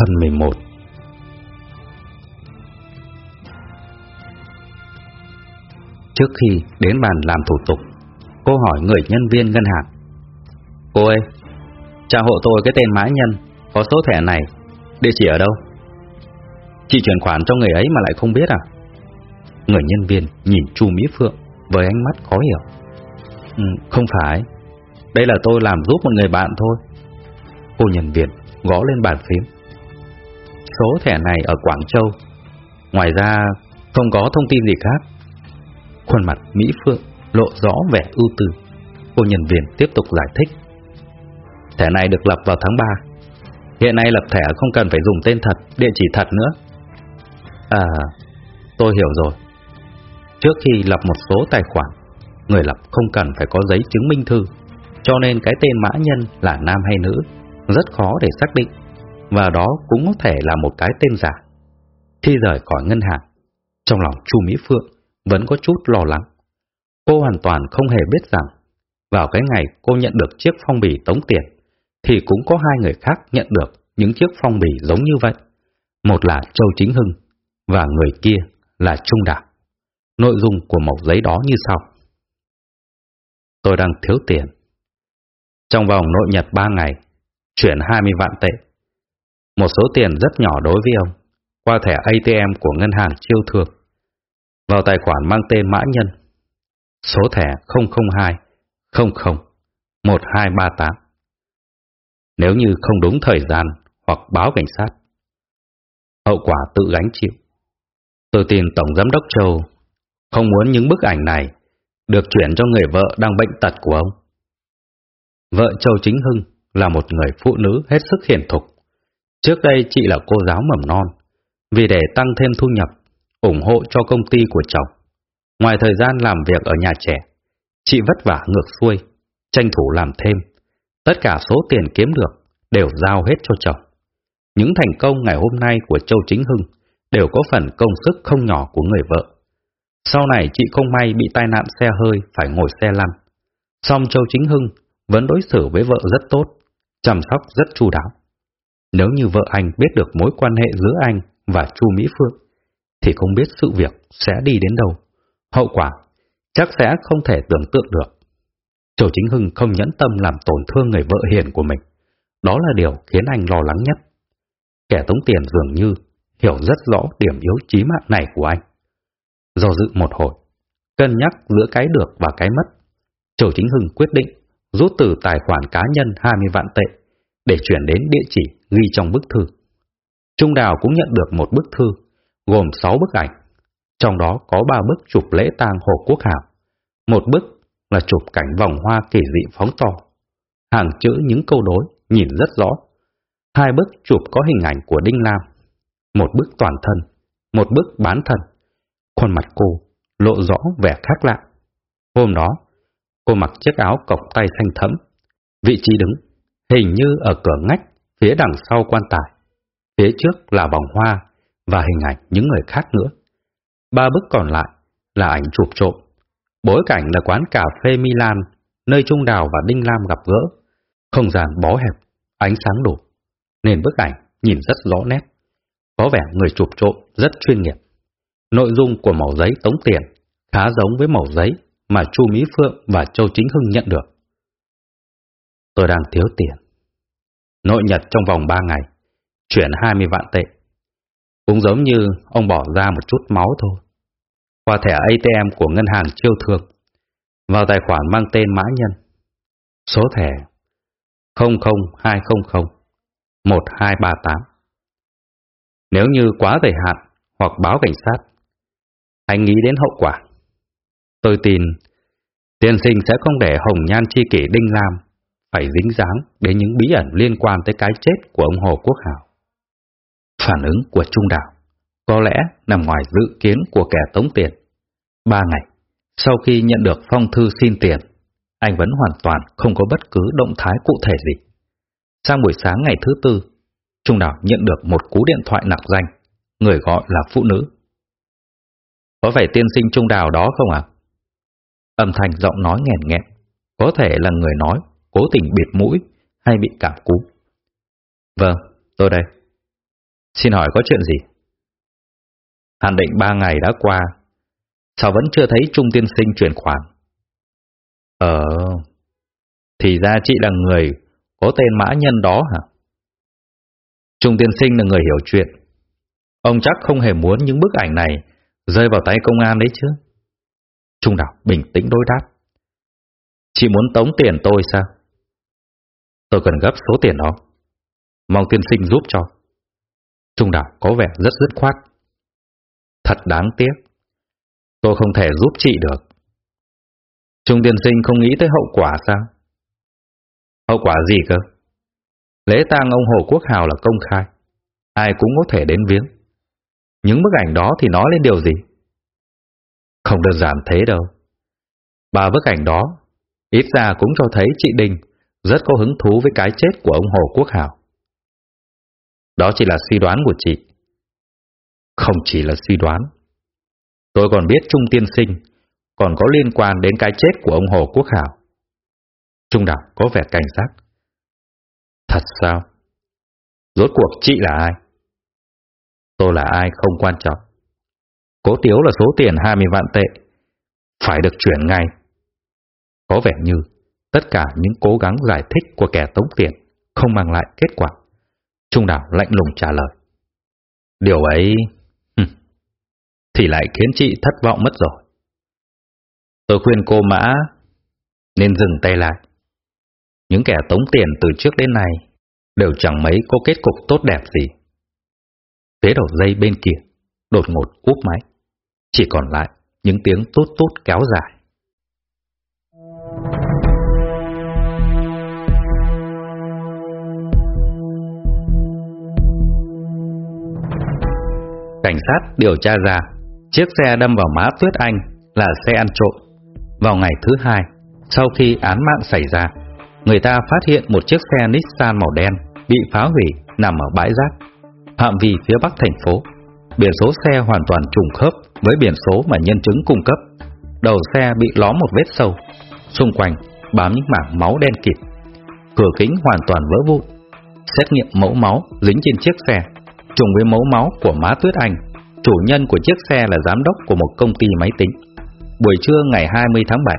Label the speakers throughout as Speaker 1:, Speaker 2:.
Speaker 1: Phần 11 Trước khi đến bàn làm thủ tục, cô hỏi người nhân viên ngân hàng. Cô ơi, trả hộ tôi cái tên mã nhân, có số thẻ này, địa chỉ ở đâu? Chị chuyển khoản cho người ấy mà lại không biết à? Người nhân viên nhìn Chu Mỹ Phượng với ánh mắt khó hiểu. Ừ, không phải, đây là tôi làm giúp một người bạn thôi. Cô nhân viên gõ lên bàn phím. Số thẻ này ở Quảng Châu. Ngoài ra không có thông tin gì khác. Khuôn mặt Mỹ Phượng lộ rõ vẻ ưu tư. Cô nhân viên tiếp tục giải thích. Thẻ này được lập vào tháng 3. Hiện nay lập thẻ không cần phải dùng tên thật, địa chỉ thật nữa. À, tôi hiểu rồi. Trước khi lập một số tài khoản, người lập không cần phải có giấy chứng minh thư, cho nên cái tên mã nhân là nam hay nữ rất khó để xác định, và đó cũng có thể là một cái tên giả. Khi rời khỏi ngân hàng, trong lòng Chu Mỹ Phượng vẫn có chút lo lắng. Cô hoàn toàn không hề biết rằng, vào cái ngày cô nhận được chiếc phong bì tống tiền, thì cũng có hai người khác nhận được những chiếc phong bì giống như vậy. Một là Châu Chính Hưng, và người kia là Trung Đạo. Nội dung của mẩu giấy đó như sau. Tôi đang thiếu tiền. Trong vòng nội nhật 3 ngày, chuyển 20 vạn tệ. Một số tiền rất nhỏ đối với ông, qua thẻ ATM của ngân hàng chiêu thương. Vào tài khoản mang tên mã nhân. Số thẻ 002 00 1238. Nếu như không đúng thời gian hoặc báo cảnh sát, hậu quả tự gánh chịu. Tôi tin Tổng Giám đốc Châu không muốn những bức ảnh này được chuyển cho người vợ đang bệnh tật của ông. Vợ Châu Chính Hưng là một người phụ nữ hết sức hiền thục. Trước đây chị là cô giáo mầm non, vì để tăng thêm thu nhập, ủng hộ cho công ty của chồng. Ngoài thời gian làm việc ở nhà trẻ, chị vất vả ngược xuôi, tranh thủ làm thêm. Tất cả số tiền kiếm được đều giao hết cho chồng. Những thành công ngày hôm nay của Châu Chính Hưng đều có phần công sức không nhỏ của người vợ. Sau này chị không may bị tai nạn xe hơi phải ngồi xe lăn. Song Châu Chính Hưng vẫn đối xử với vợ rất tốt, chăm sóc rất chu đáo. Nếu như vợ anh biết được mối quan hệ giữa anh và Chu Mỹ Phượng, thì không biết sự việc sẽ đi đến đâu. Hậu quả chắc sẽ không thể tưởng tượng được. Châu Chính Hưng không nhẫn tâm làm tổn thương người vợ hiền của mình. Đó là điều khiến anh lo lắng nhất. Kẻ tống tiền dường như hiểu rất rõ điểm yếu chí mạng này của anh. Do dự một hồi, cân nhắc giữa cái được và cái mất, Châu Chính Hưng quyết định rút từ tài khoản cá nhân 20 vạn tệ để chuyển đến địa chỉ ghi trong bức thư. Trung Đào cũng nhận được một bức thư gồm 6 bức ảnh, trong đó có 3 bức chụp lễ tang Hồ Quốc Hảo, một bức là chụp cảnh vòng hoa kỳ dị phóng to, hàng chữ những câu đối nhìn rất rõ, hai bức chụp có hình ảnh của Đinh Lam, một bức toàn thân, một bức bán thân. Khuôn mặt cô lộ rõ vẻ khác lạ. Hôm đó, cô mặc chiếc áo cộc tay xanh thẫm, vị trí đứng hình như ở cửa ngách phía đằng sau quan tài. Phía trước là vòng hoa và hình ảnh những người khác nữa. Ba bức còn lại là ảnh chụp trộm. Bối cảnh là quán cà phê Milan, nơi Trung Đào và Đinh Lam gặp gỡ. Không gian bó hẹp, ánh sáng đủ, nên bức ảnh nhìn rất rõ nét. Có vẻ người chụp trộm rất chuyên nghiệp. Nội dung của mẩu giấy tống tiền khá giống với mẩu giấy mà Chu Mỹ Phượng và Châu Chính Hưng nhận được. Tôi đang thiếu tiền. Nội nhật trong vòng 3 ngày, chuyển 20 vạn tệ. Cũng giống như ông bỏ ra một chút máu thôi. Qua thẻ ATM của ngân hàng chiêu thương, vào tài khoản mang tên mã nhân. Số thẻ 00200 1238. Nếu như quá thời hạn hoặc báo cảnh sát, hãy nghĩ đến hậu quả. Tôi tin tiên sinh sẽ không để hồng nhan chi kỷ Đinh Lam phải dính dáng đến những bí ẩn liên quan tới cái chết của ông Hồ Quốc Hảo. Phản ứng của Trung Đảo có lẽ nằm ngoài dự kiến của kẻ tống tiền. Ba ngày, sau khi nhận được phong thư xin tiền, anh vẫn hoàn toàn không có bất cứ động thái cụ thể gì. Sang buổi sáng ngày thứ tư, Trung Đảo nhận được một cú điện thoại nặc danh, người gọi là phụ nữ. Có phải tiên sinh Trung Đào đó không ạ? Âm thanh giọng nói nghẹn nghẹn, có thể là người nói cố tình bịt mũi hay bị cảm cúm. Vâng, tôi đây. Xin hỏi có chuyện gì? Hạn định ba ngày đã qua, sao vẫn chưa thấy Trung Tiên Sinh chuyển khoản? Ờ, thì ra chị là người có tên mã nhân đó hả? Trung Tiên Sinh là người hiểu chuyện. Ông chắc không hề muốn những bức ảnh này rơi vào tay công an đấy chứ. Trung đạo bình tĩnh đối đáp. Chị muốn tống tiền tôi sao? Tôi cần gấp số tiền đó. Mong tiên sinh giúp cho. Trung đạo có vẻ rất dứt khoát. Thật đáng tiếc. Tôi không thể giúp chị được. Trung tiên sinh không nghĩ tới hậu quả sao? Hậu quả gì cơ? Lễ tang ông Hồ Quốc Hào là công khai. Ai cũng có thể đến viếng. Những bức ảnh đó thì nói lên điều gì? Không đơn giản thế đâu. Ba bức ảnh đó, ít ra cũng cho thấy chị Đình rất có hứng thú với cái chết của ông Hồ Quốc Hào. Đó chỉ là suy đoán của chị. Không chỉ là suy đoán. Tôi còn biết Trung Tiên Sinh còn có liên quan đến cái chết của ông Hồ Quốc Hào. Trung Đảo có vẻ cảnh giác. Thật sao? Rốt cuộc chị là ai? Tôi là ai không quan trọng. Cố tiếu là số tiền 20 vạn tệ. Phải được chuyển ngay. Có vẻ như tất cả những cố gắng giải thích của kẻ tống tiền không mang lại kết quả. Trung đảo lạnh lùng trả lời. Điều ấy thì lại khiến chị thất vọng mất rồi. Tôi khuyên cô Mã nên dừng tay lại. Những kẻ tống tiền từ trước đến nay đều chẳng mấy có kết cục tốt đẹp gì. Phía đầu dây bên kia đột ngột úp máy, chỉ còn lại những tiếng tốt tốt kéo dài. Cảnh sát điều tra ra, chiếc xe đâm vào má Tuyết Anh là xe ăn trộm. Vào ngày thứ hai, sau khi án mạng xảy ra, người ta phát hiện một chiếc xe Nissan màu đen bị phá hủy nằm ở bãi rác, phạm vi phía bắc thành phố. Biển số xe hoàn toàn trùng khớp với biển số mà nhân chứng cung cấp. Đầu xe bị ló một vết sâu, xung quanh bám những mảng máu đen kịt. Cửa kính hoàn toàn vỡ vụn. Xét nghiệm mẫu máu dính trên chiếc xe trùng với mẫu máu của má Tuyết Anh, chủ nhân của chiếc xe là giám đốc của một công ty máy tính. Buổi trưa ngày 20 tháng 7,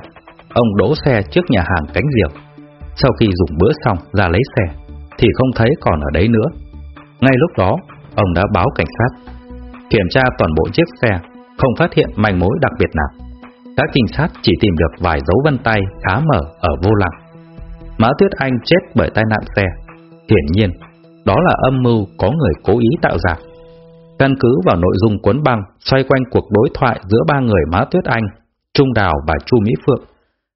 Speaker 1: ông đỗ xe trước nhà hàng Cánh Diều. Sau khi dùng bữa xong ra lấy xe, thì không thấy còn ở đấy nữa. Ngay lúc đó, ông đã báo cảnh sát. Kiểm tra toàn bộ chiếc xe, không phát hiện manh mối đặc biệt nào. Các trinh sát chỉ tìm được vài dấu vân tay khá mở ở vô lăng. Mã Tuyết Anh chết bởi tai nạn xe. Hiển nhiên, đó là âm mưu có người cố ý tạo ra. Căn cứ vào nội dung cuốn băng xoay quanh cuộc đối thoại giữa ba người Mã Tuyết Anh, Trung Đào và Chu Mỹ Phượng.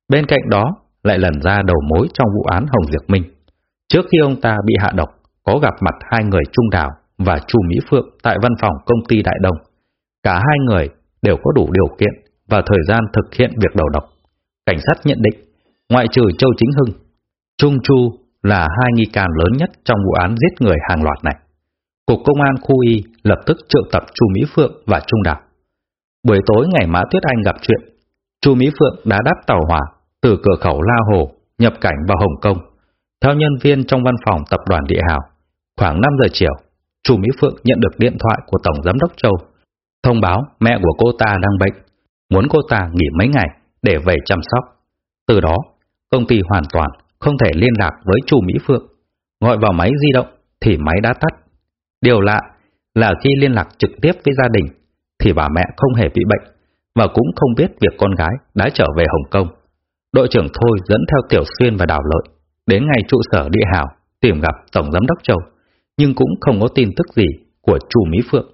Speaker 1: Bên cạnh đó lại lần ra đầu mối trong vụ án Hồng Diệp Minh. Trước khi ông ta bị hạ độc, có gặp mặt hai người Trung Đào và Chu Mỹ Phượng tại văn phòng công ty Đại Đồng Cả hai người đều có đủ điều kiện và thời gian thực hiện việc đầu độc. Cảnh sát nhận định, ngoại trừ Châu Chính Hưng, Trung Chu là hai nghi can lớn nhất trong vụ án giết người hàng loạt này. Cục Công an khu Y lập tức triệu tập Chu Mỹ Phượng và Trung Đào. Buổi tối ngày Mã Tuyết Anh gặp chuyện, Chu Mỹ Phượng đã đáp tàu hỏa từ cửa khẩu La Hồ nhập cảnh vào Hồng Kông. Theo nhân viên trong văn phòng tập đoàn Địa Hào, khoảng 5 giờ chiều, Chu Mỹ Phượng nhận được điện thoại của Tổng Giám đốc Châu, thông báo mẹ của cô ta đang bệnh, muốn cô ta nghỉ mấy ngày để về chăm sóc. Từ đó, công ty hoàn toàn không thể liên lạc với chủ Mỹ Phượng. Gọi vào máy di động thì máy đã tắt. Điều lạ là khi liên lạc trực tiếp với gia đình thì bà mẹ không hề bị bệnh và cũng không biết việc con gái đã trở về Hồng Kông. Đội trưởng Thôi dẫn theo Tiểu Xuyên và Đào Lợi đến ngay trụ sở địa hào tìm gặp Tổng Giám đốc Châu, nhưng cũng không có tin tức gì của chủ Mỹ Phượng.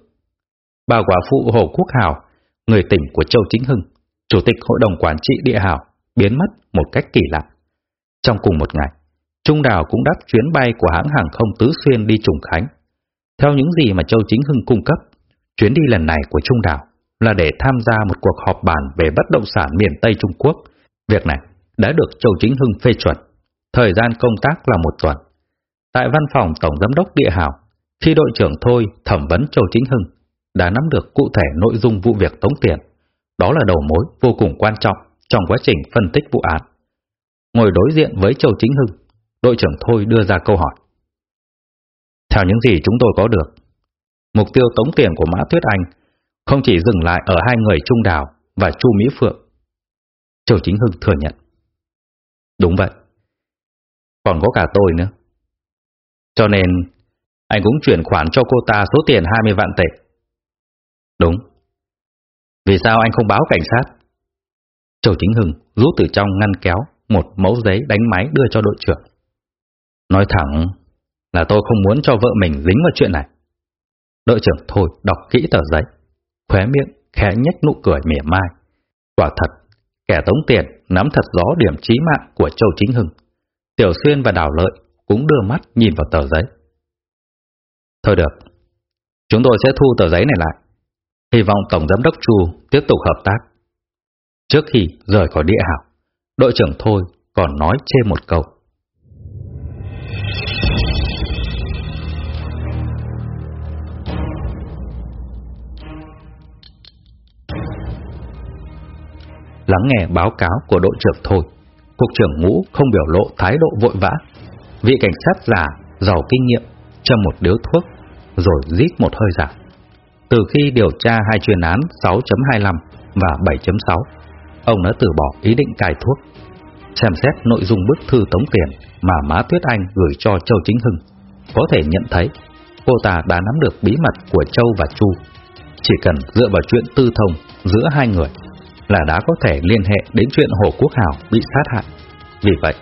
Speaker 1: Bà quả phụ Hồ Quốc Hào, người tỉnh của Châu Chính Hưng, Chủ tịch Hội đồng Quản trị Địa Hào, biến mất một cách kỳ lạ. Trong cùng một ngày, Trung Đào cũng đáp chuyến bay của hãng hàng không Tứ Xuyên đi Trùng Khánh. Theo những gì mà Châu Chính Hưng cung cấp, chuyến đi lần này của Trung Đào là để tham gia một cuộc họp bàn về bất động sản miền Tây Trung Quốc. Việc này đã được Châu Chính Hưng phê chuẩn. Thời gian công tác là một tuần. Tại văn phòng Tổng Giám đốc Địa Hào, khi đội trưởng Thôi thẩm vấn Châu Chính Hưng, đã nắm được cụ thể nội dung vụ việc tống tiền. Đó là đầu mối vô cùng quan trọng trong quá trình phân tích vụ án. Ngồi đối diện với Châu Chính Hưng, đội trưởng Thôi đưa ra câu hỏi. Theo những gì chúng tôi có được, Mục tiêu tống tiền của Mã Tuyết Anh không chỉ dừng lại ở hai người Trung Đào và Chu Mỹ Phượng. Châu Chính Hưng thừa nhận. Đúng vậy. Còn có cả tôi nữa. Cho nên, anh cũng chuyển khoản cho cô ta số tiền 20 vạn tệ. Đúng. Vì sao anh không báo cảnh sát? Châu Chính Hưng rút từ trong ngăn kéo một mẫu giấy đánh máy đưa cho đội trưởng. Nói thẳng là tôi không muốn cho vợ mình dính vào chuyện này. Đội trưởng thôi đọc kỹ tờ giấy, khóe miệng khẽ nhếch nụ cười mỉa mai. Quả thật, kẻ tống tiền nắm thật rõ điểm chí mạng của Châu Chính Hưng. Tiểu Xuyên và Đào Lợi cũng đưa mắt nhìn vào tờ giấy. Thôi được, chúng tôi sẽ thu tờ giấy này lại. Hy vọng Tổng Giám đốc Chu tiếp tục hợp tác. Trước khi rời khỏi địa hảo, đội trưởng Thôi còn nói chê một câu. Lắng nghe báo cáo của đội trưởng Thôi, cục trưởng ngũ không biểu lộ thái độ vội vã. Vị cảnh sát già, giàu kinh nghiệm, châm một điếu thuốc, rồi rít một hơi giả. Từ khi điều tra hai chuyên án 6.25 và 7.6, ông đã từ bỏ ý định cài thuốc. Xem xét nội dung bức thư tống tiền mà Má Tuyết Anh gửi cho Châu Chính Hưng, có thể nhận thấy cô ta đã nắm được bí mật của Châu và Chu. Chỉ cần dựa vào chuyện tư thông giữa hai người là đã có thể liên hệ đến chuyện Hồ Quốc Hào bị sát hại. Vì vậy,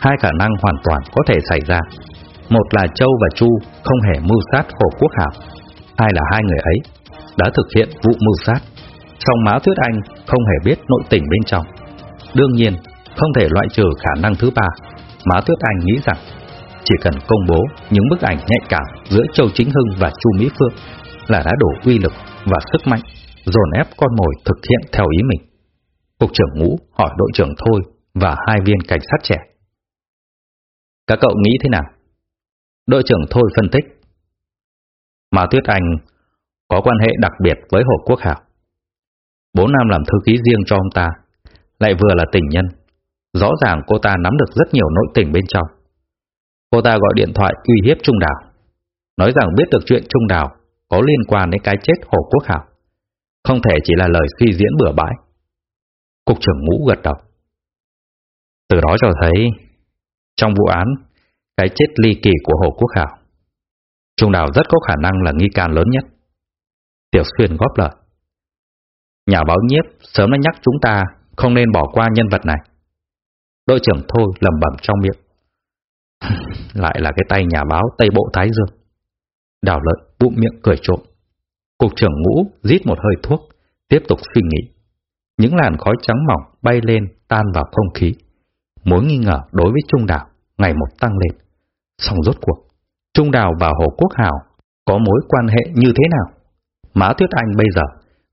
Speaker 1: hai khả năng hoàn toàn có thể xảy ra. Một là Châu và Chu không hề mưu sát Hồ Quốc Hào, hai là hai người ấy đã thực hiện vụ mưu sát. Song Mã Tuyết Anh không hề biết nội tình bên trong. Đương nhiên, không thể loại trừ khả năng thứ ba. Mà Tuyết Anh nghĩ rằng chỉ cần công bố những bức ảnh nhạy cảm giữa Châu Chính Hưng và Chu Mỹ Phương là đã đủ uy lực và sức mạnh dồn ép con mồi thực hiện theo ý mình. Cục trưởng ngũ hỏi đội trưởng Thôi và hai viên cảnh sát trẻ. Các cậu nghĩ thế nào? Đội trưởng Thôi phân tích. Mà Tuyết Anh có quan hệ đặc biệt với Hồ Quốc Hảo. Bố Nam làm thư ký riêng cho ông ta, lại vừa là tình nhân. Rõ ràng cô ta nắm được rất nhiều nội tình bên trong. Cô ta gọi điện thoại uy hiếp Trung Đào, nói rằng biết được chuyện Trung Đào có liên quan đến cái chết Hồ Quốc Hảo. Không thể chỉ là lời suy diễn bừa bãi. Cục trưởng ngũ gật đầu. Từ đó cho thấy, trong vụ án, cái chết ly kỳ của Hồ Quốc Hảo, Trung Đào rất có khả năng là nghi can lớn nhất. Tiểu Xuyên góp lời. Nhà báo nhiếp sớm đã nhắc chúng ta không nên bỏ qua nhân vật này. Đội trưởng Thôi lầm bẩm trong miệng. Lại là cái tay nhà báo Tây Bộ Thái Dương. Đào lợi bụng miệng cười trộm. Cục trưởng ngũ rít một hơi thuốc, tiếp tục suy nghĩ. Những làn khói trắng mỏng bay lên tan vào không khí. Mối nghi ngờ đối với Trung Đào ngày một tăng lên. Xong rốt cuộc, Trung Đào và Hồ Quốc Hào có mối quan hệ như thế nào? Mã Tuyết Anh bây giờ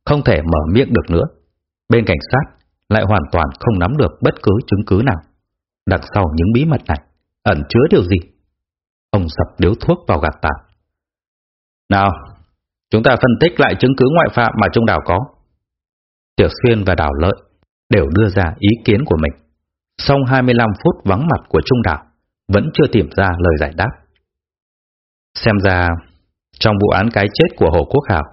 Speaker 1: không thể mở miệng được nữa. Bên cảnh sát lại hoàn toàn không nắm được bất cứ chứng cứ nào. Đằng sau những bí mật này ẩn chứa điều gì? Ông sập điếu thuốc vào gạt tàn. Nào, chúng ta phân tích lại chứng cứ ngoại phạm mà Trung Đào có. Tiểu Xuyên và Đào Lợi đều đưa ra ý kiến của mình. Sau 25 phút vắng mặt của Trung Đào, vẫn chưa tìm ra lời giải đáp. Xem ra, trong vụ án cái chết của Hồ Quốc Hảo,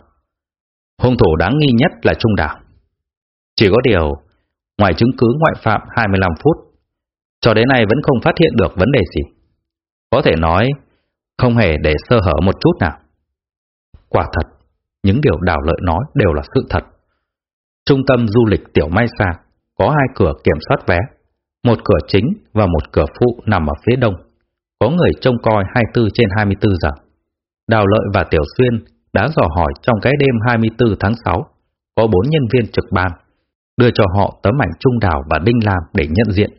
Speaker 1: hung thủ đáng nghi nhất là Trung Đạo. Chỉ có điều, ngoài chứng cứ ngoại phạm 25 phút, cho đến nay vẫn không phát hiện được vấn đề gì. Có thể nói, không hề để sơ hở một chút nào. Quả thật, những điều đào lợi nói đều là sự thật. Trung tâm du lịch Tiểu Mai Sa có hai cửa kiểm soát vé, một cửa chính và một cửa phụ nằm ở phía đông. Có người trông coi 24 trên 24 giờ. Đào Lợi và Tiểu Xuyên đã dò hỏi trong cái đêm 24 tháng 6, có bốn nhân viên trực ban, đưa cho họ tấm ảnh Trung Đào và Đinh Lam để nhận diện.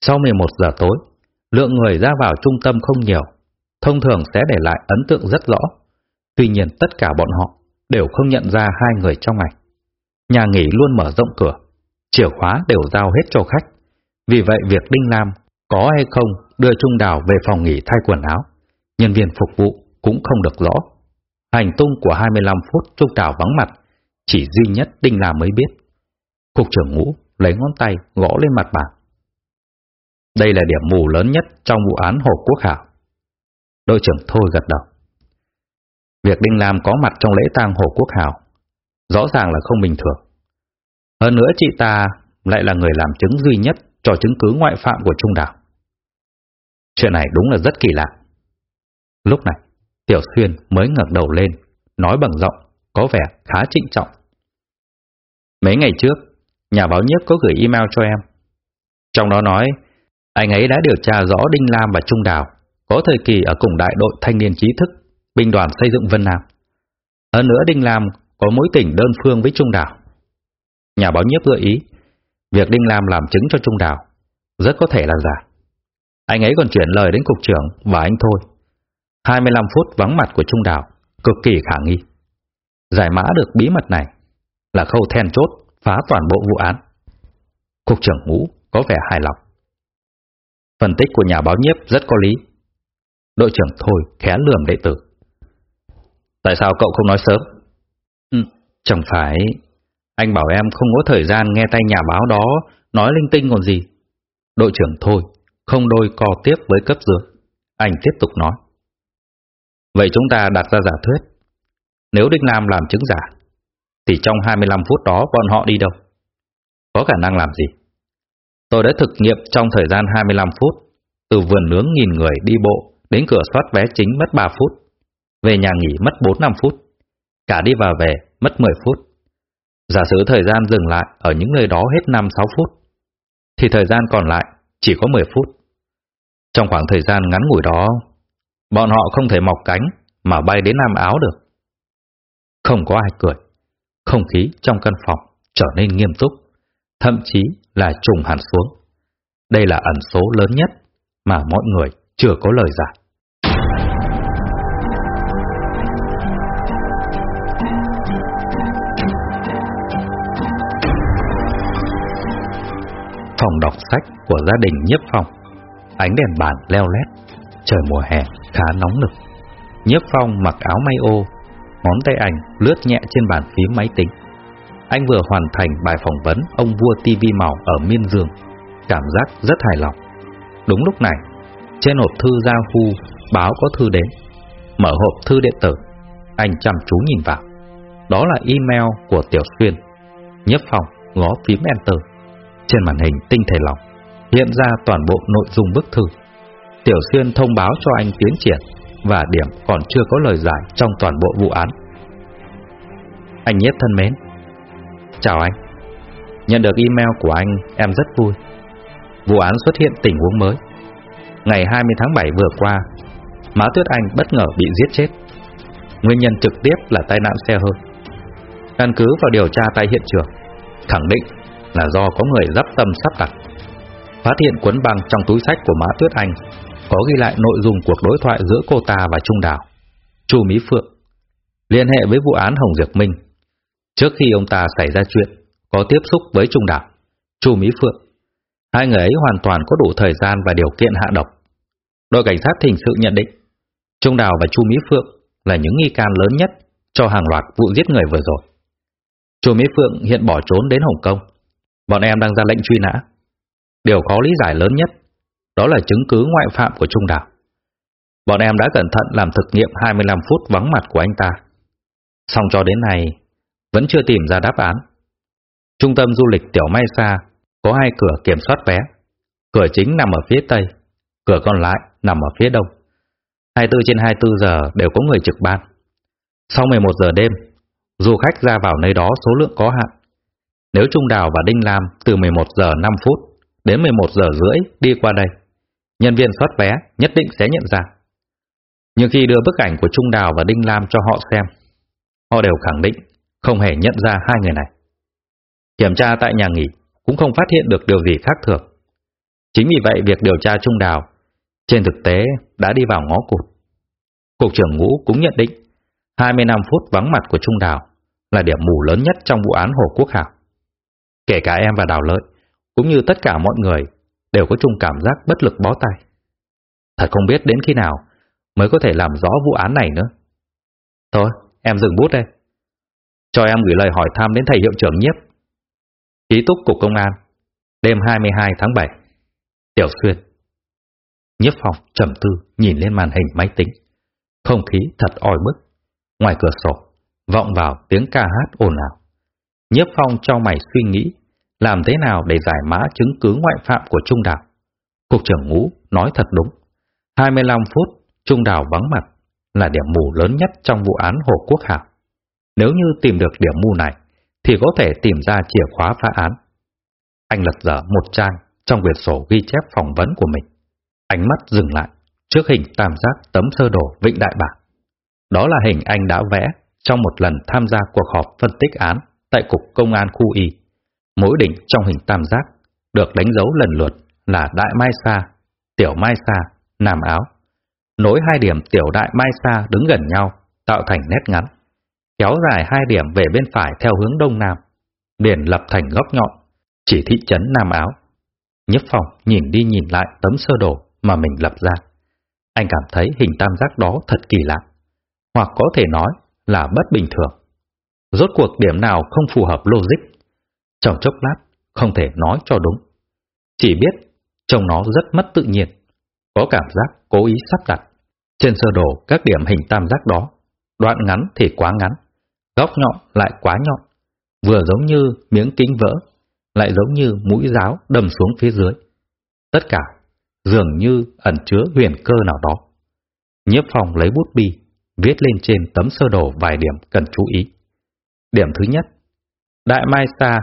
Speaker 1: Sau 11 giờ tối, lượng người ra vào trung tâm không nhiều, thông thường sẽ để lại ấn tượng rất rõ. Tuy nhiên tất cả bọn họ đều không nhận ra hai người trong ảnh. Nhà nghỉ luôn mở rộng cửa, chìa khóa đều giao hết cho khách. Vì vậy việc Đinh Lam có hay không đưa Trung Đào về phòng nghỉ thay quần áo, nhân viên phục vụ cũng không được rõ. Hành tung của 25 phút Trung trào vắng mặt, chỉ duy nhất Đinh Lam mới biết. Cục trưởng ngũ lấy ngón tay gõ lên mặt bàn. Đây là điểm mù lớn nhất trong vụ án Hồ Quốc Hảo. Đội trưởng Thôi gật đầu. Việc Đinh Lam có mặt trong lễ tang Hồ Quốc Hào rõ ràng là không bình thường. Hơn nữa chị ta lại là người làm chứng duy nhất cho chứng cứ ngoại phạm của Trung Đảo. Chuyện này đúng là rất kỳ lạ. Lúc này, Tiểu Xuyên mới ngẩng đầu lên, nói bằng giọng có vẻ khá trịnh trọng. Mấy ngày trước, nhà báo nhiếp có gửi email cho em. Trong đó nói, anh ấy đã điều tra rõ Đinh Lam và Trung Đào có thời kỳ ở cùng đại đội thanh niên trí thức, binh đoàn xây dựng Vân Nam. Hơn nữa Đinh Lam có mối tình đơn phương với Trung Đào. Nhà báo nhiếp gợi ý, việc Đinh Lam làm chứng cho Trung Đào rất có thể là giả. Anh ấy còn chuyển lời đến cục trưởng và anh thôi. 25 phút vắng mặt của Trung Đào cực kỳ khả nghi. Giải mã được bí mật này là khâu then chốt phá toàn bộ vụ án. Cục trưởng ngũ có vẻ hài lòng. Phân tích của nhà báo nhiếp rất có lý. Đội trưởng Thôi khẽ lườm đệ tử. Tại sao cậu không nói sớm? Ừ, chẳng phải... Anh bảo em không có thời gian nghe tay nhà báo đó nói linh tinh còn gì. Đội trưởng Thôi không đôi co tiếp với cấp dưới. Anh tiếp tục nói. Vậy chúng ta đặt ra giả thuyết. Nếu Đinh Lam làm chứng giả, thì trong 25 phút đó bọn họ đi đâu? Có khả năng làm gì? Tôi đã thực nghiệm trong thời gian 25 phút, từ vườn nướng nghìn người đi bộ đến cửa soát vé chính mất 3 phút, về nhà nghỉ mất 4-5 phút, cả đi và về mất 10 phút. Giả sử thời gian dừng lại ở những nơi đó hết 5-6 phút, thì thời gian còn lại chỉ có 10 phút. Trong khoảng thời gian ngắn ngủi đó, bọn họ không thể mọc cánh mà bay đến Nam Áo được. Không có ai cười. Không khí trong căn phòng trở nên nghiêm túc, thậm chí là trùng hẳn xuống. Đây là ẩn số lớn nhất mà mọi người chưa có lời giải. Phòng đọc sách của gia đình Nhiếp Phong Ánh đèn bàn leo lét Trời mùa hè khá nóng nực. Nhiếp Phong mặc áo may ô Ngón tay anh lướt nhẹ trên bàn phím máy tính. Anh vừa hoàn thành bài phỏng vấn Ông vua TV màu ở Miên Dương. Cảm giác rất hài lòng. Đúng lúc này, Trên hộp thư Yahoo Báo có thư đến. Mở hộp thư điện tử, Anh chăm chú nhìn vào. Đó là email của Tiểu Xuyên. Nhấp phong gõ phím Enter. Trên màn hình tinh thể lỏng Hiện ra toàn bộ nội dung bức thư. Tiểu Xuyên thông báo cho anh tiến triển và điểm còn chưa có lời giải trong toàn bộ vụ án. Anh Nhiếp thân mến. Chào anh. Nhận được email của anh, em rất vui. Vụ án xuất hiện tình huống mới. Ngày 20 tháng 7 vừa qua, Mã Tuyết Anh bất ngờ bị giết chết. Nguyên nhân trực tiếp là tai nạn xe hơi. Căn cứ vào điều tra tại hiện trường, khẳng định là do có người dắp tâm sắp đặt. Phát hiện cuốn băng trong túi sách của Mã Tuyết Anh có ghi lại nội dung cuộc đối thoại giữa cô ta và Trung Đào. Chu Mỹ Phượng liên hệ với vụ án Hồng Diệp Minh. Trước khi ông ta xảy ra chuyện, có tiếp xúc với Trung Đào, Chu Mỹ Phượng. Hai người ấy hoàn toàn có đủ thời gian và điều kiện hạ độc. Đội cảnh sát hình sự nhận định, Trung Đào và Chu Mỹ Phượng là những nghi can lớn nhất cho hàng loạt vụ giết người vừa rồi. Chu Mỹ Phượng hiện bỏ trốn đến Hồng Kông. Bọn em đang ra lệnh truy nã. Điều có lý giải lớn nhất đó là chứng cứ ngoại phạm của Trung Đảo. Bọn em đã cẩn thận làm thực nghiệm 25 phút vắng mặt của anh ta. Xong cho đến nay, vẫn chưa tìm ra đáp án. Trung tâm du lịch Tiểu Mai Sa có hai cửa kiểm soát vé. Cửa chính nằm ở phía tây, cửa còn lại nằm ở phía đông. 24 trên 24 giờ đều có người trực ban. Sau 11 giờ đêm, du khách ra vào nơi đó số lượng có hạn. Nếu Trung Đào và Đinh Lam từ 11 giờ 5 phút đến 11 giờ rưỡi đi qua đây, nhân viên soát vé nhất định sẽ nhận ra. Nhưng khi đưa bức ảnh của Trung Đào và Đinh Lam cho họ xem, họ đều khẳng định không hề nhận ra hai người này. Kiểm tra tại nhà nghỉ cũng không phát hiện được điều gì khác thường. Chính vì vậy việc điều tra Trung Đào trên thực tế đã đi vào ngõ cụt. Cục trưởng ngũ cũng nhận định 25 phút vắng mặt của Trung Đào là điểm mù lớn nhất trong vụ án Hồ Quốc Hảo. Kể cả em và Đào Lợi, cũng như tất cả mọi người đều có chung cảm giác bất lực bó tay. Thật không biết đến khi nào mới có thể làm rõ vụ án này nữa. Thôi, em dừng bút đây. Cho em gửi lời hỏi thăm đến thầy hiệu trưởng nhiếp. Ký túc Cục Công an, đêm 22 tháng 7. Tiểu Xuyên. Nhiếp phòng trầm tư nhìn lên màn hình máy tính. Không khí thật oi bức. Ngoài cửa sổ, vọng vào tiếng ca hát ồn ào. Nhiếp phong cho mày suy nghĩ, làm thế nào để giải mã chứng cứ ngoại phạm của Trung Đảo. Cục trưởng ngũ nói thật đúng. 25 phút, Trung Đảo vắng mặt là điểm mù lớn nhất trong vụ án Hồ Quốc Hảo. Nếu như tìm được điểm mù này, thì có thể tìm ra chìa khóa phá án. Anh lật dở một trang trong quyển sổ ghi chép phỏng vấn của mình. Ánh mắt dừng lại trước hình tam giác tấm sơ đồ Vịnh Đại Bản. Đó là hình anh đã vẽ trong một lần tham gia cuộc họp phân tích án tại Cục Công an khu Y. Mỗi đỉnh trong hình tam giác được đánh dấu lần lượt là Đại Mai Sa, Tiểu Mai Sa, Nam Áo. Nối hai điểm Tiểu Đại Mai Sa đứng gần nhau, tạo thành nét ngắn. Kéo dài hai điểm về bên phải theo hướng Đông Nam, biển lập thành góc nhọn, chỉ thị trấn Nam Áo. Nhấp phòng nhìn đi nhìn lại tấm sơ đồ mà mình lập ra. Anh cảm thấy hình tam giác đó thật kỳ lạ, hoặc có thể nói là bất bình thường. Rốt cuộc điểm nào không phù hợp logic. Trong chốc lát, không thể nói cho đúng. Chỉ biết trông nó rất mất tự nhiên, có cảm giác cố ý sắp đặt. Trên sơ đồ các điểm hình tam giác đó, đoạn ngắn thì quá ngắn, góc nhọn lại quá nhọn, vừa giống như miếng kính vỡ, lại giống như mũi giáo đâm xuống phía dưới. Tất cả dường như ẩn chứa huyền cơ nào đó. Nhiếp phòng lấy bút bi, viết lên trên tấm sơ đồ vài điểm cần chú ý. Điểm thứ nhất, Đại Mai Sa,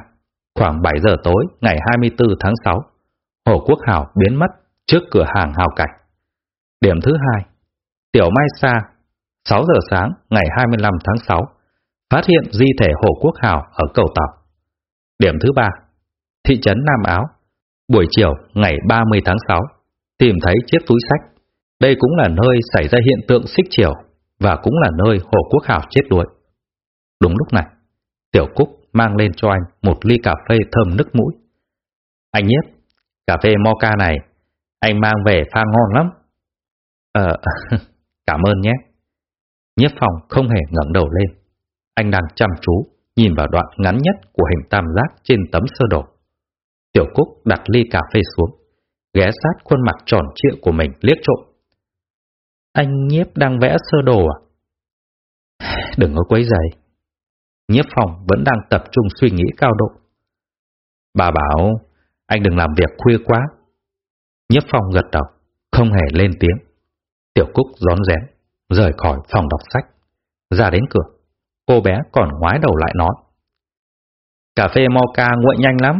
Speaker 1: khoảng 7 giờ tối ngày 24 tháng 6, Hồ Quốc Hảo biến mất trước cửa hàng Hào Cảnh. Điểm thứ hai, Tiểu Mai Sa, 6 giờ sáng ngày 25 tháng 6, phát hiện di thể Hồ Quốc Hảo ở cầu tàu. Điểm thứ ba, thị trấn Nam Áo, buổi chiều ngày 30 tháng 6, tìm thấy chiếc túi sách. Đây cũng là nơi xảy ra hiện tượng xích chiều và cũng là nơi Hồ Quốc Hảo chết đuối. Đúng lúc này, Tiểu Cúc mang lên cho anh một ly cà phê thơm nức mũi. Anh nhiếp, cà phê mocha này, anh mang về pha ngon lắm. Ờ, cảm ơn nhé. Nhiếp phòng không hề ngẩng đầu lên. Anh đang chăm chú nhìn vào đoạn ngắn nhất của hình tam giác trên tấm sơ đồ. Tiểu Cúc đặt ly cà phê xuống, ghé sát khuôn mặt tròn trịa của mình liếc trộm. Anh nhiếp đang vẽ sơ đồ à? Đừng có quấy giày. Nhiếp phòng vẫn đang tập trung suy nghĩ cao độ. Bà bảo, anh đừng làm việc khuya quá. Nhiếp phòng gật đầu, không hề lên tiếng. Tiểu Cúc rón rén, rời khỏi phòng đọc sách. Ra đến cửa, cô bé còn ngoái đầu lại nói. Cà phê mocha nguội nhanh lắm.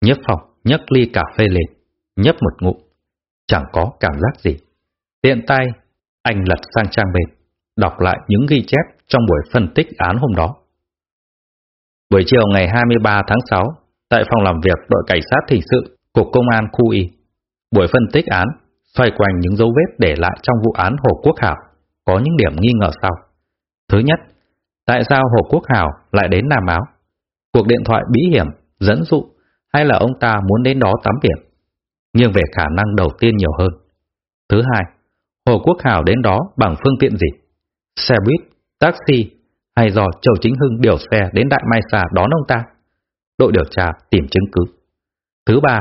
Speaker 1: Nhiếp phòng nhấc ly cà phê lên, nhấp một ngụm. Chẳng có cảm giác gì. Tiện tay, anh lật sang trang bên, đọc lại những ghi chép trong buổi phân tích án hôm đó. Buổi chiều ngày 23 tháng 6, tại phòng làm việc đội cảnh sát hình sự, Cục Công an khu Y, buổi phân tích án xoay quanh những dấu vết để lại trong vụ án Hồ Quốc Hảo có những điểm nghi ngờ sau. Thứ nhất, tại sao Hồ Quốc Hảo lại đến Nam Áo? Cuộc điện thoại bí hiểm, dẫn dụ hay là ông ta muốn đến đó tắm biển? Nhưng về khả năng đầu tiên nhiều hơn. Thứ hai, Hồ Quốc Hảo đến đó bằng phương tiện gì? Xe buýt, taxi hay do Châu Chính Hưng điều xe đến Đại Mai Xà đón ông ta? Đội điều tra tìm chứng cứ. Thứ ba,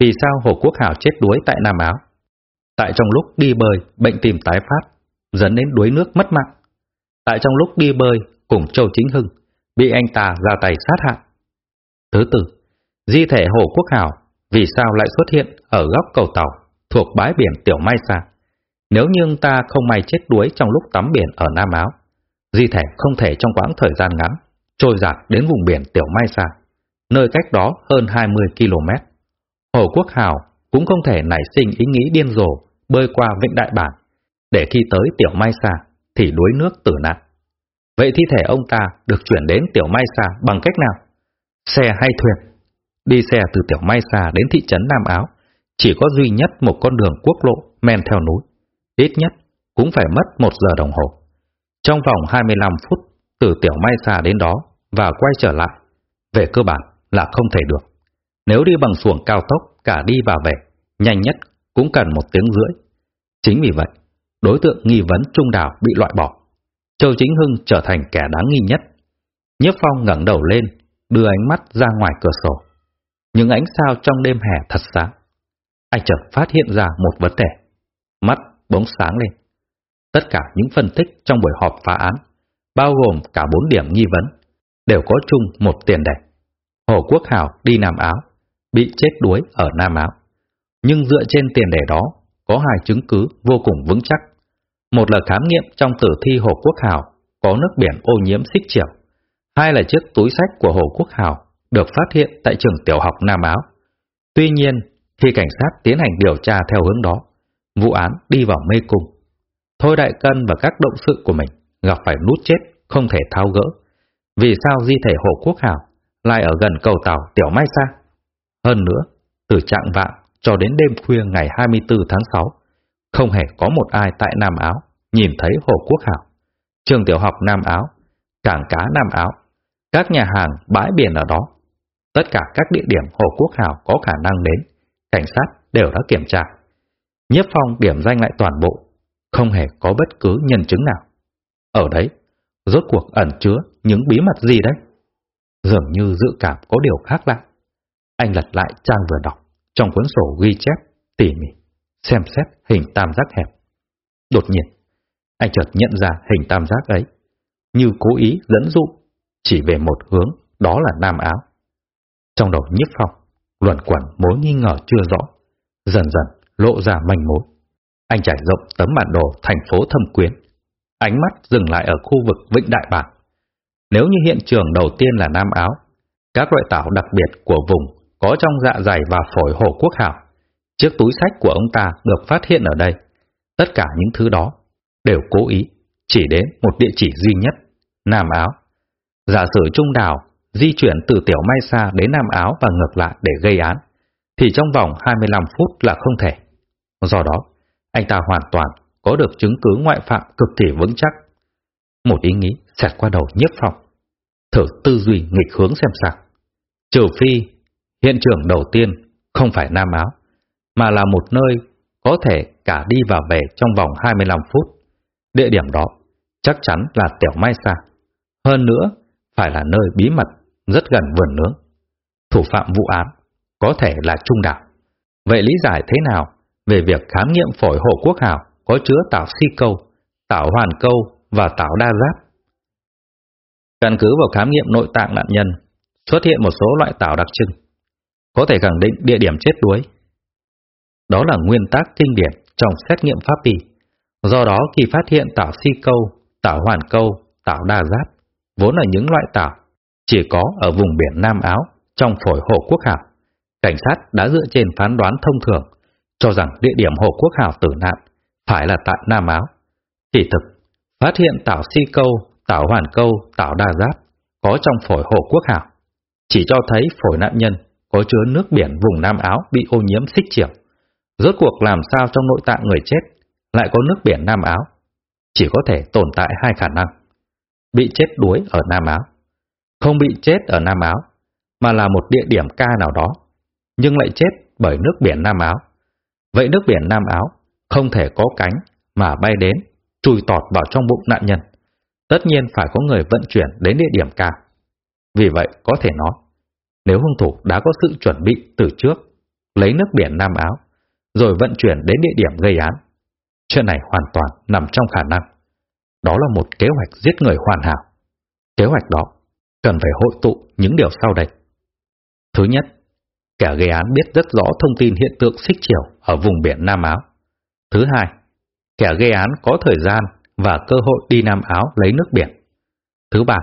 Speaker 1: vì sao Hồ Quốc Hảo chết đuối tại Nam Áo? Tại trong lúc đi bơi, bệnh tìm tái phát, dẫn đến đuối nước mất mạng. Tại trong lúc đi bơi cùng Châu Chính Hưng, bị anh ta ra tay sát hại. Thứ tư, di thể Hồ Quốc Hảo vì sao lại xuất hiện ở góc cầu tàu thuộc bãi biển Tiểu Mai Sa? Nếu như ta không may chết đuối trong lúc tắm biển ở Nam Áo, di thể không thể trong quãng thời gian ngắn trôi giạt đến vùng biển Tiểu Mai Sa, nơi cách đó hơn 20 km. Hồ Quốc Hào cũng không thể nảy sinh ý nghĩ điên rồ bơi qua Vịnh Đại Bản, để khi tới Tiểu Mai Sa thì đuối nước tử nạn. Vậy thi thể ông ta được chuyển đến Tiểu Mai Sa bằng cách nào? Xe hay thuyền? Đi xe từ Tiểu Mai Sa đến thị trấn Nam Áo, chỉ có duy nhất một con đường quốc lộ men theo núi. Ít nhất cũng phải mất một giờ đồng hồ. Trong vòng 25 phút từ Tiểu Mai xa đến đó và quay trở lại, về cơ bản là không thể được. Nếu đi bằng xuồng cao tốc cả đi và về, nhanh nhất cũng cần một tiếng rưỡi. Chính vì vậy, đối tượng nghi vấn Trung Đảo bị loại bỏ. Châu Chính Hưng trở thành kẻ đáng nghi nhất. Nhiếp Phong ngẩng đầu lên, đưa ánh mắt ra ngoài cửa sổ. Những ánh sao trong đêm hè thật sáng. Anh chợt phát hiện ra một vấn đề. Mắt bỗng sáng lên. Tất cả những phân tích trong buổi họp phá án, bao gồm cả bốn điểm nghi vấn, đều có chung một tiền đề. Hồ Quốc Hào đi Nam Áo, bị chết đuối ở Nam Áo. Nhưng dựa trên tiền đề đó, có hai chứng cứ vô cùng vững chắc. Một là khám nghiệm trong tử thi Hồ Quốc Hào có nước biển ô nhiễm xích chiều. Hai là chiếc túi sách của Hồ Quốc Hào được phát hiện tại trường tiểu học Nam Áo. Tuy nhiên, khi cảnh sát tiến hành điều tra theo hướng đó, vụ án đi vào mê cung. Thôi Đại Cân và các động sự của mình gặp phải nút chết không thể tháo gỡ. Vì sao di thể Hồ Quốc Hào lại ở gần cầu tàu Tiểu Mai Sa? Hơn nữa, từ trạng vạng cho đến đêm khuya ngày 24 tháng 6, không hề có một ai tại Nam Áo nhìn thấy Hồ Quốc Hảo. Trường tiểu học Nam Áo, cảng cá Nam Áo, các nhà hàng, bãi biển ở đó. Tất cả các địa điểm Hồ Quốc Hảo có khả năng đến, cảnh sát đều đã kiểm tra. Nhiếp phong điểm danh lại toàn bộ, không hề có bất cứ nhân chứng nào. Ở đấy, rốt cuộc ẩn chứa những bí mật gì đấy? Dường như dự cảm có điều khác lạ. Anh lật lại trang vừa đọc, trong cuốn sổ ghi chép, tỉ mỉ, xem xét hình tam giác hẹp. Đột nhiên, anh chợt nhận ra hình tam giác ấy, như cố ý dẫn dụ, chỉ về một hướng, đó là Nam Áo. Trong đầu nhiếp phong, luẩn quẩn mối nghi ngờ chưa rõ, dần dần lộ ra manh mối. Anh trải rộng tấm bản đồ thành phố Thâm Quyến, ánh mắt dừng lại ở khu vực Vịnh Đại Bản. Nếu như hiện trường đầu tiên là Nam Áo, các loại tảo đặc biệt của vùng có trong dạ dày và phổi Hồ Quốc Hảo. Chiếc túi sách của ông ta được phát hiện ở đây. Tất cả những thứ đó đều cố ý chỉ đến một địa chỉ duy nhất, Nam Áo. Giả sử Trung Đào di chuyển từ Tiểu Mai Sa đến Nam Áo và ngược lại để gây án, thì trong vòng 25 phút là không thể. Do đó, anh ta hoàn toàn có được chứng cứ ngoại phạm cực kỳ vững chắc. Một ý nghĩ xẹt qua đầu nhiếp phòng. Thử tư duy nghịch hướng xem sao. Trừ phi Hiện trường đầu tiên không phải Nam Áo, mà là một nơi có thể cả đi và về trong vòng 25 phút. Địa điểm đó chắc chắn là Tiểu Mai Sa. Hơn nữa, phải là nơi bí mật, rất gần vườn nướng. Thủ phạm vụ án có thể là Trung Đạo. Vậy lý giải thế nào về việc khám nghiệm phổi hộ quốc hào có chứa tảo si câu, tảo hoàn câu và tảo đa giáp? Căn cứ vào khám nghiệm nội tạng nạn nhân, xuất hiện một số loại tảo đặc trưng có thể khẳng định địa điểm chết đuối. Đó là nguyên tắc kinh điển trong xét nghiệm pháp y. Do đó khi phát hiện tảo si câu, tảo hoàn câu, tảo đa giáp, vốn là những loại tảo chỉ có ở vùng biển Nam Áo trong phổi hộ quốc hảo, cảnh sát đã dựa trên phán đoán thông thường cho rằng địa điểm hồ quốc hảo tử nạn phải là tại Nam Áo. Chỉ thực, phát hiện tảo si câu, tảo hoàn câu, tảo đa giáp có trong phổi hồ quốc hảo, chỉ cho thấy phổi nạn nhân có chứa nước biển vùng Nam Áo bị ô nhiễm xích chiều. Rốt cuộc làm sao trong nội tạng người chết lại có nước biển Nam Áo? Chỉ có thể tồn tại hai khả năng. Bị chết đuối ở Nam Áo, không bị chết ở Nam Áo, mà là một địa điểm ca nào đó, nhưng lại chết bởi nước biển Nam Áo. Vậy nước biển Nam Áo không thể có cánh mà bay đến, chui tọt vào trong bụng nạn nhân. Tất nhiên phải có người vận chuyển đến địa điểm cao. Vì vậy có thể nói, nếu hung thủ đã có sự chuẩn bị từ trước, lấy nước biển Nam Áo, rồi vận chuyển đến địa điểm gây án, chuyện này hoàn toàn nằm trong khả năng. Đó là một kế hoạch giết người hoàn hảo. Kế hoạch đó cần phải hội tụ những điều sau đây. Thứ nhất, kẻ gây án biết rất rõ thông tin hiện tượng xích chiều ở vùng biển Nam Áo. Thứ hai, kẻ gây án có thời gian và cơ hội đi Nam Áo lấy nước biển. Thứ ba,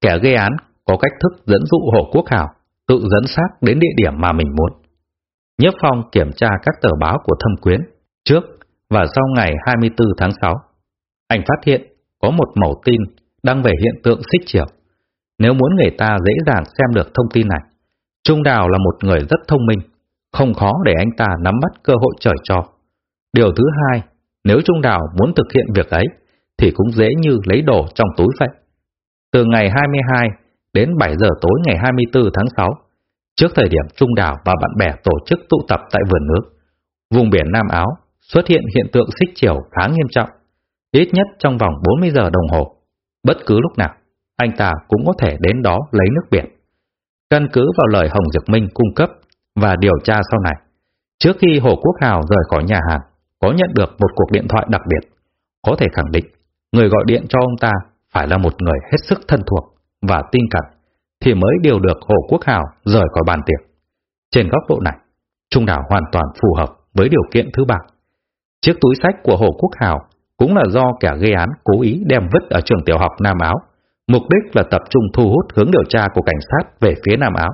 Speaker 1: kẻ gây án có cách thức dẫn dụ Hồ Quốc Hào tự dẫn xác đến địa điểm mà mình muốn. Nhất Phong kiểm tra các tờ báo của thâm quyến trước và sau ngày 24 tháng 6. Anh phát hiện có một mẫu tin đăng về hiện tượng xích chiều. Nếu muốn người ta dễ dàng xem được thông tin này, Trung Đào là một người rất thông minh, không khó để anh ta nắm bắt cơ hội trời cho. Điều thứ hai, nếu Trung Đào muốn thực hiện việc ấy, thì cũng dễ như lấy đồ trong túi vậy. Từ ngày 22 đến 7 giờ tối ngày 24 tháng 6, trước thời điểm Trung Đào và bạn bè tổ chức tụ tập tại vườn nước. Vùng biển Nam Áo xuất hiện hiện tượng xích chiều khá nghiêm trọng, ít nhất trong vòng 40 giờ đồng hồ. Bất cứ lúc nào, anh ta cũng có thể đến đó lấy nước biển. Căn cứ vào lời Hồng Dược Minh cung cấp và điều tra sau này, trước khi Hồ Quốc Hào rời khỏi nhà hàng, có nhận được một cuộc điện thoại đặc biệt. có thể khẳng định người gọi điện cho ông ta phải là một người hết sức thân thuộc và tin cẩn thì mới điều được Hồ Quốc Hào rời khỏi bàn tiệc. Trên góc độ này, Trung Đảo hoàn toàn phù hợp với điều kiện thứ ba. Chiếc túi sách của Hồ Quốc Hào cũng là do kẻ gây án cố ý đem vứt ở trường tiểu học Nam Áo, mục đích là tập trung thu hút hướng điều tra của cảnh sát về phía Nam Áo.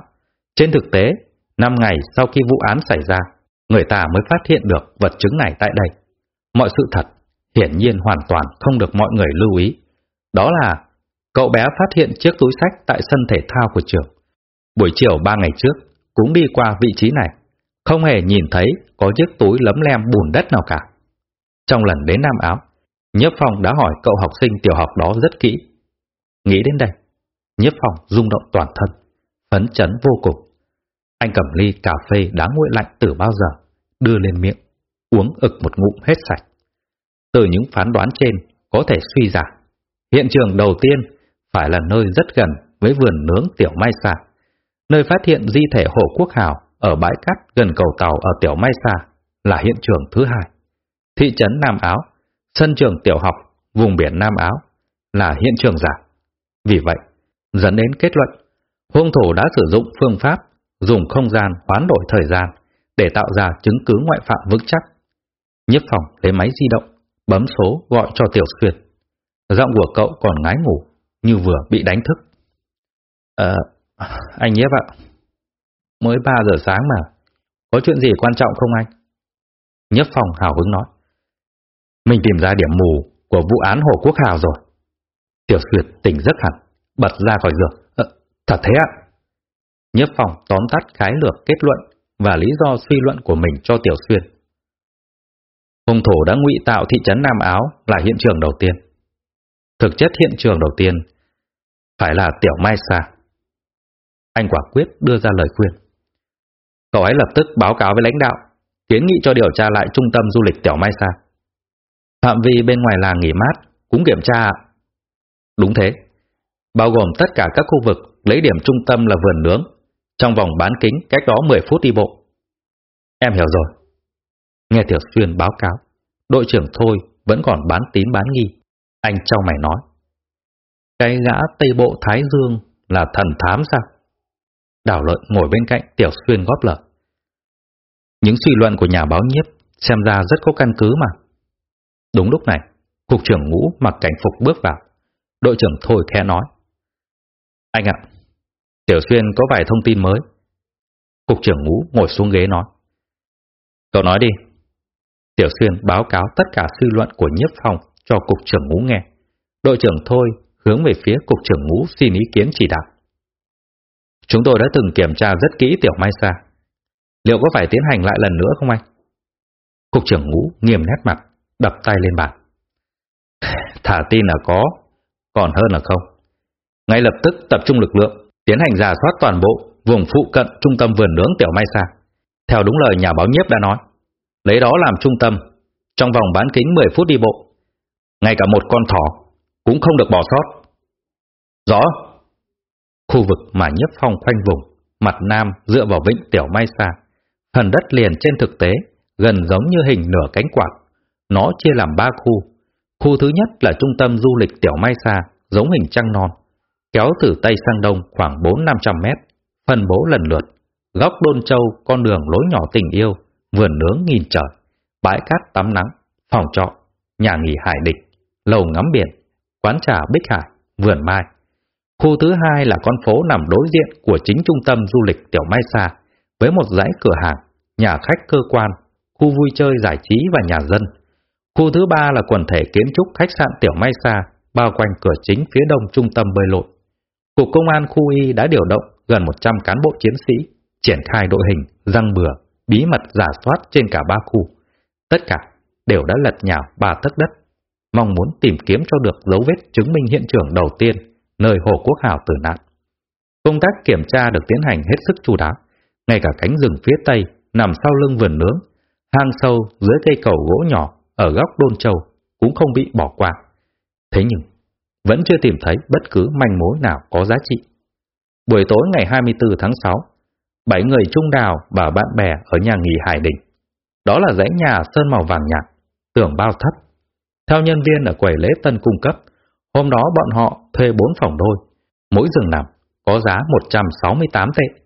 Speaker 1: Trên thực tế, 5 ngày sau khi vụ án xảy ra, người ta mới phát hiện được vật chứng này tại đây. Mọi sự thật hiển nhiên hoàn toàn không được mọi người lưu ý. Đó là cậu bé phát hiện chiếc túi sách tại sân thể thao của trường. Buổi chiều 3 ngày trước, cũng đi qua vị trí này, không hề nhìn thấy có chiếc túi lấm lem bùn đất nào cả. Trong lần đến Nam Áo, Nhấp Phong đã hỏi cậu học sinh tiểu học đó rất kỹ. Nghĩ đến đây, Nhiếp phòng rung động toàn thân, phấn chấn vô cùng. Anh cầm ly cà phê đá nguội lạnh từ bao giờ, đưa lên miệng, uống ực một ngụm hết sạch. Từ những phán đoán trên có thể suy ra, hiện trường đầu tiên phải là nơi rất gần với vườn nướng Tiểu Mai Sa, nơi phát hiện di thể Hồ Quốc Hào ở bãi cát gần cầu tàu ở Tiểu Mai Sa là hiện trường thứ hai. Thị trấn Nam Áo, sân trường tiểu học, vùng biển Nam Áo là hiện trường giả. Vì vậy, dẫn đến kết luận, hung thủ đã sử dụng phương pháp dùng không gian hoán đổi thời gian để tạo ra chứng cứ ngoại phạm vững chắc. Nhiếp phòng lấy máy di động, bấm số gọi cho Tiểu Xuyên. Giọng của cậu còn ngái ngủ, như vừa bị đánh thức. Ờ, anh Nhiếp ạ. Mới 3 giờ sáng mà. Có chuyện gì quan trọng không anh? Nhiếp phòng hào hứng nói. Mình tìm ra điểm mù của vụ án Hồ Quốc Hào rồi. Tiểu Xuyên tỉnh rất hẳn, bật ra khỏi giường. Ờ, thật thế ạ? Nhất phòng tóm tắt khái lược kết luận và lý do suy luận của mình cho Tiểu Xuyên. Hung thủ đã ngụy tạo thị trấn Nam Áo là hiện trường đầu tiên. Thực chất hiện trường đầu tiên phải là Tiểu Mai Sa. Anh quả quyết đưa ra lời khuyên. Cậu ấy lập tức báo cáo với lãnh đạo, kiến nghị cho điều tra lại trung tâm du lịch Tiểu Mai Sa. Phạm vi bên ngoài làng nghỉ mát cũng kiểm tra. Đúng thế, bao gồm tất cả các khu vực lấy điểm trung tâm là vườn nướng, trong vòng bán kính cách đó 10 phút đi bộ. Em hiểu rồi. Nghe Tiểu Xuyên báo cáo, đội trưởng Thôi vẫn còn bán tín bán nghi. Anh trao mày nói. Cái gã Tây Bộ Thái Dương là thần thám sao? Đảo lợi ngồi bên cạnh Tiểu Xuyên góp lời. Những suy luận của nhà báo nhiếp xem ra rất có căn cứ mà. Đúng lúc này, cục trưởng ngũ mặc cảnh phục bước vào. Đội trưởng Thôi khẽ nói. Anh ạ, Tiểu Xuyên có vài thông tin mới. Cục trưởng ngũ ngồi xuống ghế nói. Cậu nói đi. Tiểu Xuyên báo cáo tất cả suy luận của nhiếp phòng cho cục trưởng ngũ nghe. Đội trưởng Thôi hướng về phía cục trưởng ngũ xin ý kiến chỉ đạo. Chúng tôi đã từng kiểm tra rất kỹ Tiểu Mai Sa. Liệu có phải tiến hành lại lần nữa không anh? Cục trưởng ngũ nghiêm nét mặt, đập tay lên bàn. Thả tin là có, còn hơn là không. Ngay lập tức tập trung lực lượng, tiến hành giả soát toàn bộ vùng phụ cận trung tâm vườn nướng Tiểu Mai Sa. Theo đúng lời nhà báo nhiếp đã nói, lấy đó làm trung tâm, trong vòng bán kính 10 phút đi bộ. Ngay cả một con thỏ cũng không được bỏ sót. Rõ. Khu vực mà nhiếp phong khoanh vùng, mặt nam dựa vào vịnh Tiểu Mai Sa, phần đất liền trên thực tế gần giống như hình nửa cánh quạt. Nó chia làm ba khu. Khu thứ nhất là trung tâm du lịch Tiểu Mai Sa, giống hình trăng non, kéo từ Tây sang Đông khoảng 4-500 mét, phân bố lần lượt, góc Đôn Châu con đường lối nhỏ tình yêu, vườn nướng nghìn trời, bãi cát tắm nắng, phòng trọ, nhà nghỉ hải địch, lầu ngắm biển, quán trà Bích Hải, vườn mai. Khu thứ hai là con phố nằm đối diện của chính trung tâm du lịch Tiểu Mai Sa, với một dãy cửa hàng, nhà khách cơ quan, khu vui chơi giải trí và nhà dân. Khu thứ ba là quần thể kiến trúc khách sạn Tiểu Mai Sa, bao quanh cửa chính phía đông trung tâm bơi lội. Cục Công an khu Y đã điều động gần 100 cán bộ chiến sĩ, triển khai đội hình, răng bừa, bí mật giả soát trên cả ba khu. Tất cả đều đã lật nhào ba tấc đất, mong muốn tìm kiếm cho được dấu vết chứng minh hiện trường đầu tiên nơi Hồ Quốc Hào tử nạn. Công tác kiểm tra được tiến hành hết sức chu đáo, ngay cả cánh rừng phía tây nằm sau lưng vườn nướng, hang sâu dưới cây cầu gỗ nhỏ ở góc Đôn Châu cũng không bị bỏ qua. Thế nhưng, vẫn chưa tìm thấy bất cứ manh mối nào có giá trị. Buổi tối ngày 24 tháng 6, bảy người trung đào và bạn bè ở nhà nghỉ Hải Đình. Đó là dãy nhà sơn màu vàng nhạt, tưởng bao thấp.
Speaker 2: Theo nhân viên ở quầy lễ tân cung cấp, hôm đó bọn họ thuê bốn phòng đôi, mỗi giường nằm có giá 168 tệ,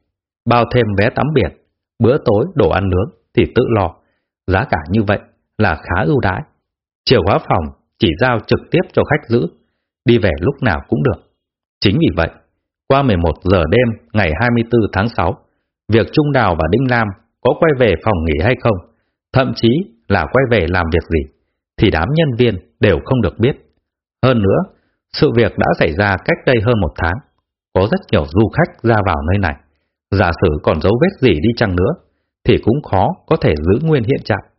Speaker 2: bao thêm vé tắm biển, bữa tối đồ ăn nướng thì tự lo. Giá cả như vậy là khá ưu đãi. Chìa khóa phòng chỉ giao trực tiếp cho khách giữ, đi về lúc nào cũng được. Chính vì vậy, qua 11 giờ đêm ngày 24 tháng 6, việc Trung Đào và Đinh Lam có quay về phòng nghỉ hay không, thậm chí là quay về làm việc gì, thì đám nhân viên đều không được biết. Hơn nữa, sự việc đã xảy ra cách đây hơn một tháng, có rất nhiều du khách ra vào nơi này. Giả sử còn dấu vết gì đi chăng nữa, thì cũng khó có thể giữ nguyên hiện trạng.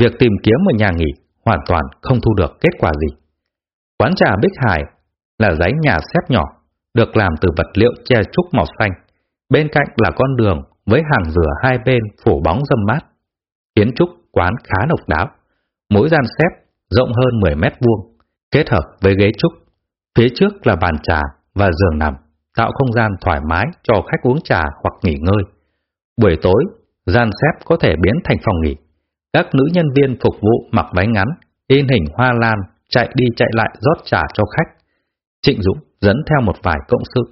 Speaker 2: Việc tìm kiếm một nhà nghỉ hoàn toàn không thu được kết quả gì. Quán trà Bích Hải là dãy nhà xếp nhỏ, được làm từ vật liệu che trúc màu xanh. Bên cạnh là con đường với hàng rửa hai bên phủ bóng dâm mát. Kiến trúc quán khá độc đáo. Mỗi gian xếp rộng hơn 10 mét vuông, kết hợp với ghế trúc. Phía trước là bàn trà và giường nằm, tạo không gian thoải mái cho khách uống trà hoặc nghỉ ngơi. Buổi tối, gian xếp có thể biến thành phòng nghỉ. Các nữ nhân viên phục vụ mặc váy ngắn, in hình hoa lan, chạy đi chạy lại rót trà cho khách. Trịnh Dũng dẫn theo một vài cộng sự,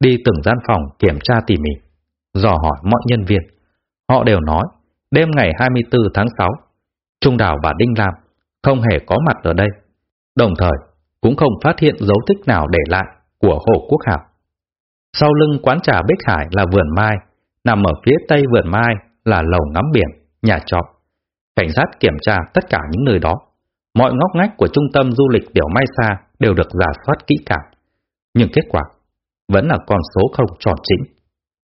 Speaker 2: đi từng gian phòng kiểm tra tỉ mỉ, dò hỏi mọi nhân viên. Họ đều nói, đêm ngày 24 tháng 6, Trung Đào và Đinh Lam không hề có mặt ở đây, đồng thời cũng không phát hiện dấu tích nào để lại của Hồ Quốc Hảo. Sau lưng quán trà Bích Hải là vườn mai, nằm ở phía tây vườn mai là lầu ngắm biển, nhà trọ. Cảnh sát kiểm tra tất cả những nơi đó. Mọi ngóc ngách của trung tâm du lịch Tiểu Mai Sa đều được giả soát kỹ càng. Nhưng kết quả vẫn là con số không tròn chính.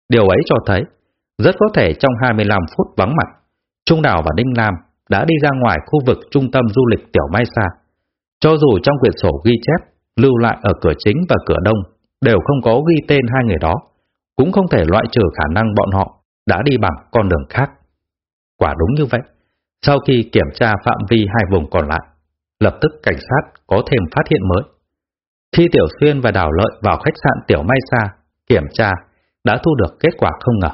Speaker 2: Điều ấy cho thấy, rất có thể trong 25 phút vắng mặt, Trung Đào và Đinh Lam đã đi ra ngoài khu vực trung tâm du lịch Tiểu Mai Sa. Cho dù trong quyển sổ ghi chép lưu lại ở cửa chính và cửa đông đều không có ghi tên hai người đó, cũng không thể loại trừ khả năng bọn họ đã đi bằng con đường khác. Quả đúng như vậy, sau khi kiểm tra phạm vi hai vùng còn lại, lập tức cảnh sát có thêm phát hiện mới. Khi Tiểu Xuyên và Đào Lợi vào khách sạn Tiểu Mai Sa kiểm tra, đã thu được kết quả không ngờ.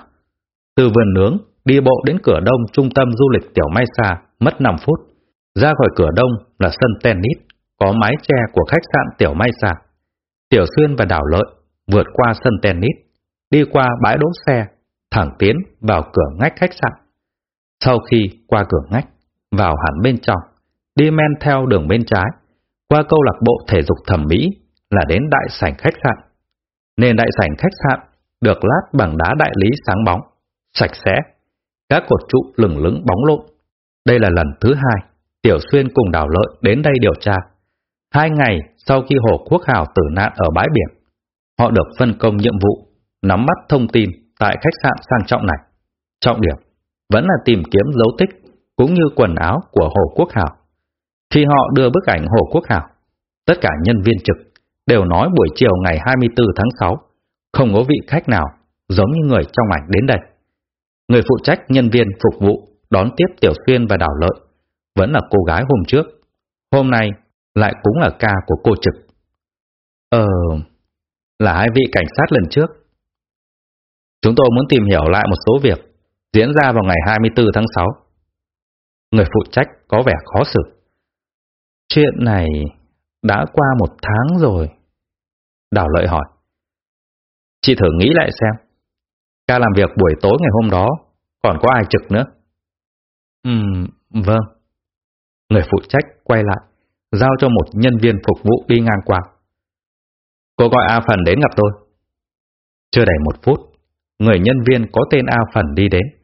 Speaker 2: Từ vườn nướng, đi bộ đến cửa đông trung tâm du lịch Tiểu Mai Sa mất 5 phút. Ra khỏi cửa đông là sân tennis, có mái che của khách sạn Tiểu Mai Sa. Tiểu Xuyên và Đào Lợi vượt qua sân tennis, đi qua bãi đỗ xe, thẳng tiến vào cửa ngách khách sạn. Sau khi qua cửa ngách, vào hẳn bên trong, đi men theo đường bên trái, qua câu lạc bộ thể dục thẩm mỹ là đến đại sảnh khách sạn. Nền đại sảnh khách sạn được lát bằng đá đại lý sáng bóng, sạch sẽ, các cột trụ lửng lững bóng lộn. Đây là lần thứ hai Tiểu Xuyên cùng Đào Lợi đến đây điều tra. Hai ngày sau khi Hồ Quốc Hào tử nạn ở bãi biển, họ được phân công nhiệm vụ nắm bắt thông tin tại khách sạn sang trọng này. Trọng điểm vẫn là tìm kiếm dấu tích cũng như quần áo của Hồ Quốc hảo Khi họ đưa bức ảnh Hồ Quốc hảo tất cả nhân viên trực đều nói buổi chiều ngày 24 tháng 6 không có vị khách nào giống như người trong ảnh đến đây. Người phụ trách nhân viên phục vụ đón tiếp Tiểu Xuyên và đảo Lợi vẫn là cô gái hôm trước. Hôm nay lại cũng là ca của cô trực. Ờ, là hai vị cảnh sát lần trước. Chúng tôi muốn tìm hiểu lại một số việc diễn ra vào ngày 24 tháng 6. Người phụ trách có vẻ khó xử. Chuyện này đã qua một tháng rồi. Đào lợi hỏi. Chị thử nghĩ lại xem. Ca làm việc buổi tối ngày hôm đó, còn có ai trực nữa? Ừm, vâng. Người phụ trách quay lại, giao cho một nhân viên phục vụ đi ngang qua. Cô gọi A Phần đến gặp tôi. Chưa đầy một phút, người nhân viên có tên A Phần đi đến.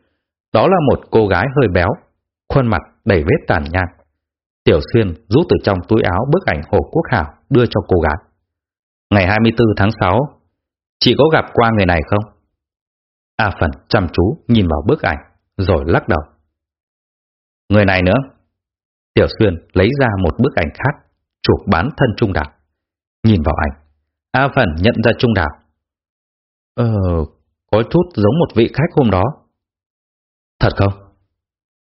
Speaker 2: Đó là một cô gái hơi béo, khuôn mặt đầy vết tàn nhang. Tiểu Xuyên rút từ trong túi áo bức ảnh Hồ Quốc Hảo đưa cho cô gái. Ngày 24 tháng 6, chị có gặp qua người này không? A Phần chăm chú nhìn vào bức ảnh, rồi lắc đầu. Người này nữa. Tiểu Xuyên lấy ra một bức ảnh khác, chụp bán thân Trung đảo, Nhìn vào ảnh, A Phần nhận ra Trung đảo. Ờ, có chút giống một vị khách hôm đó. Thật không?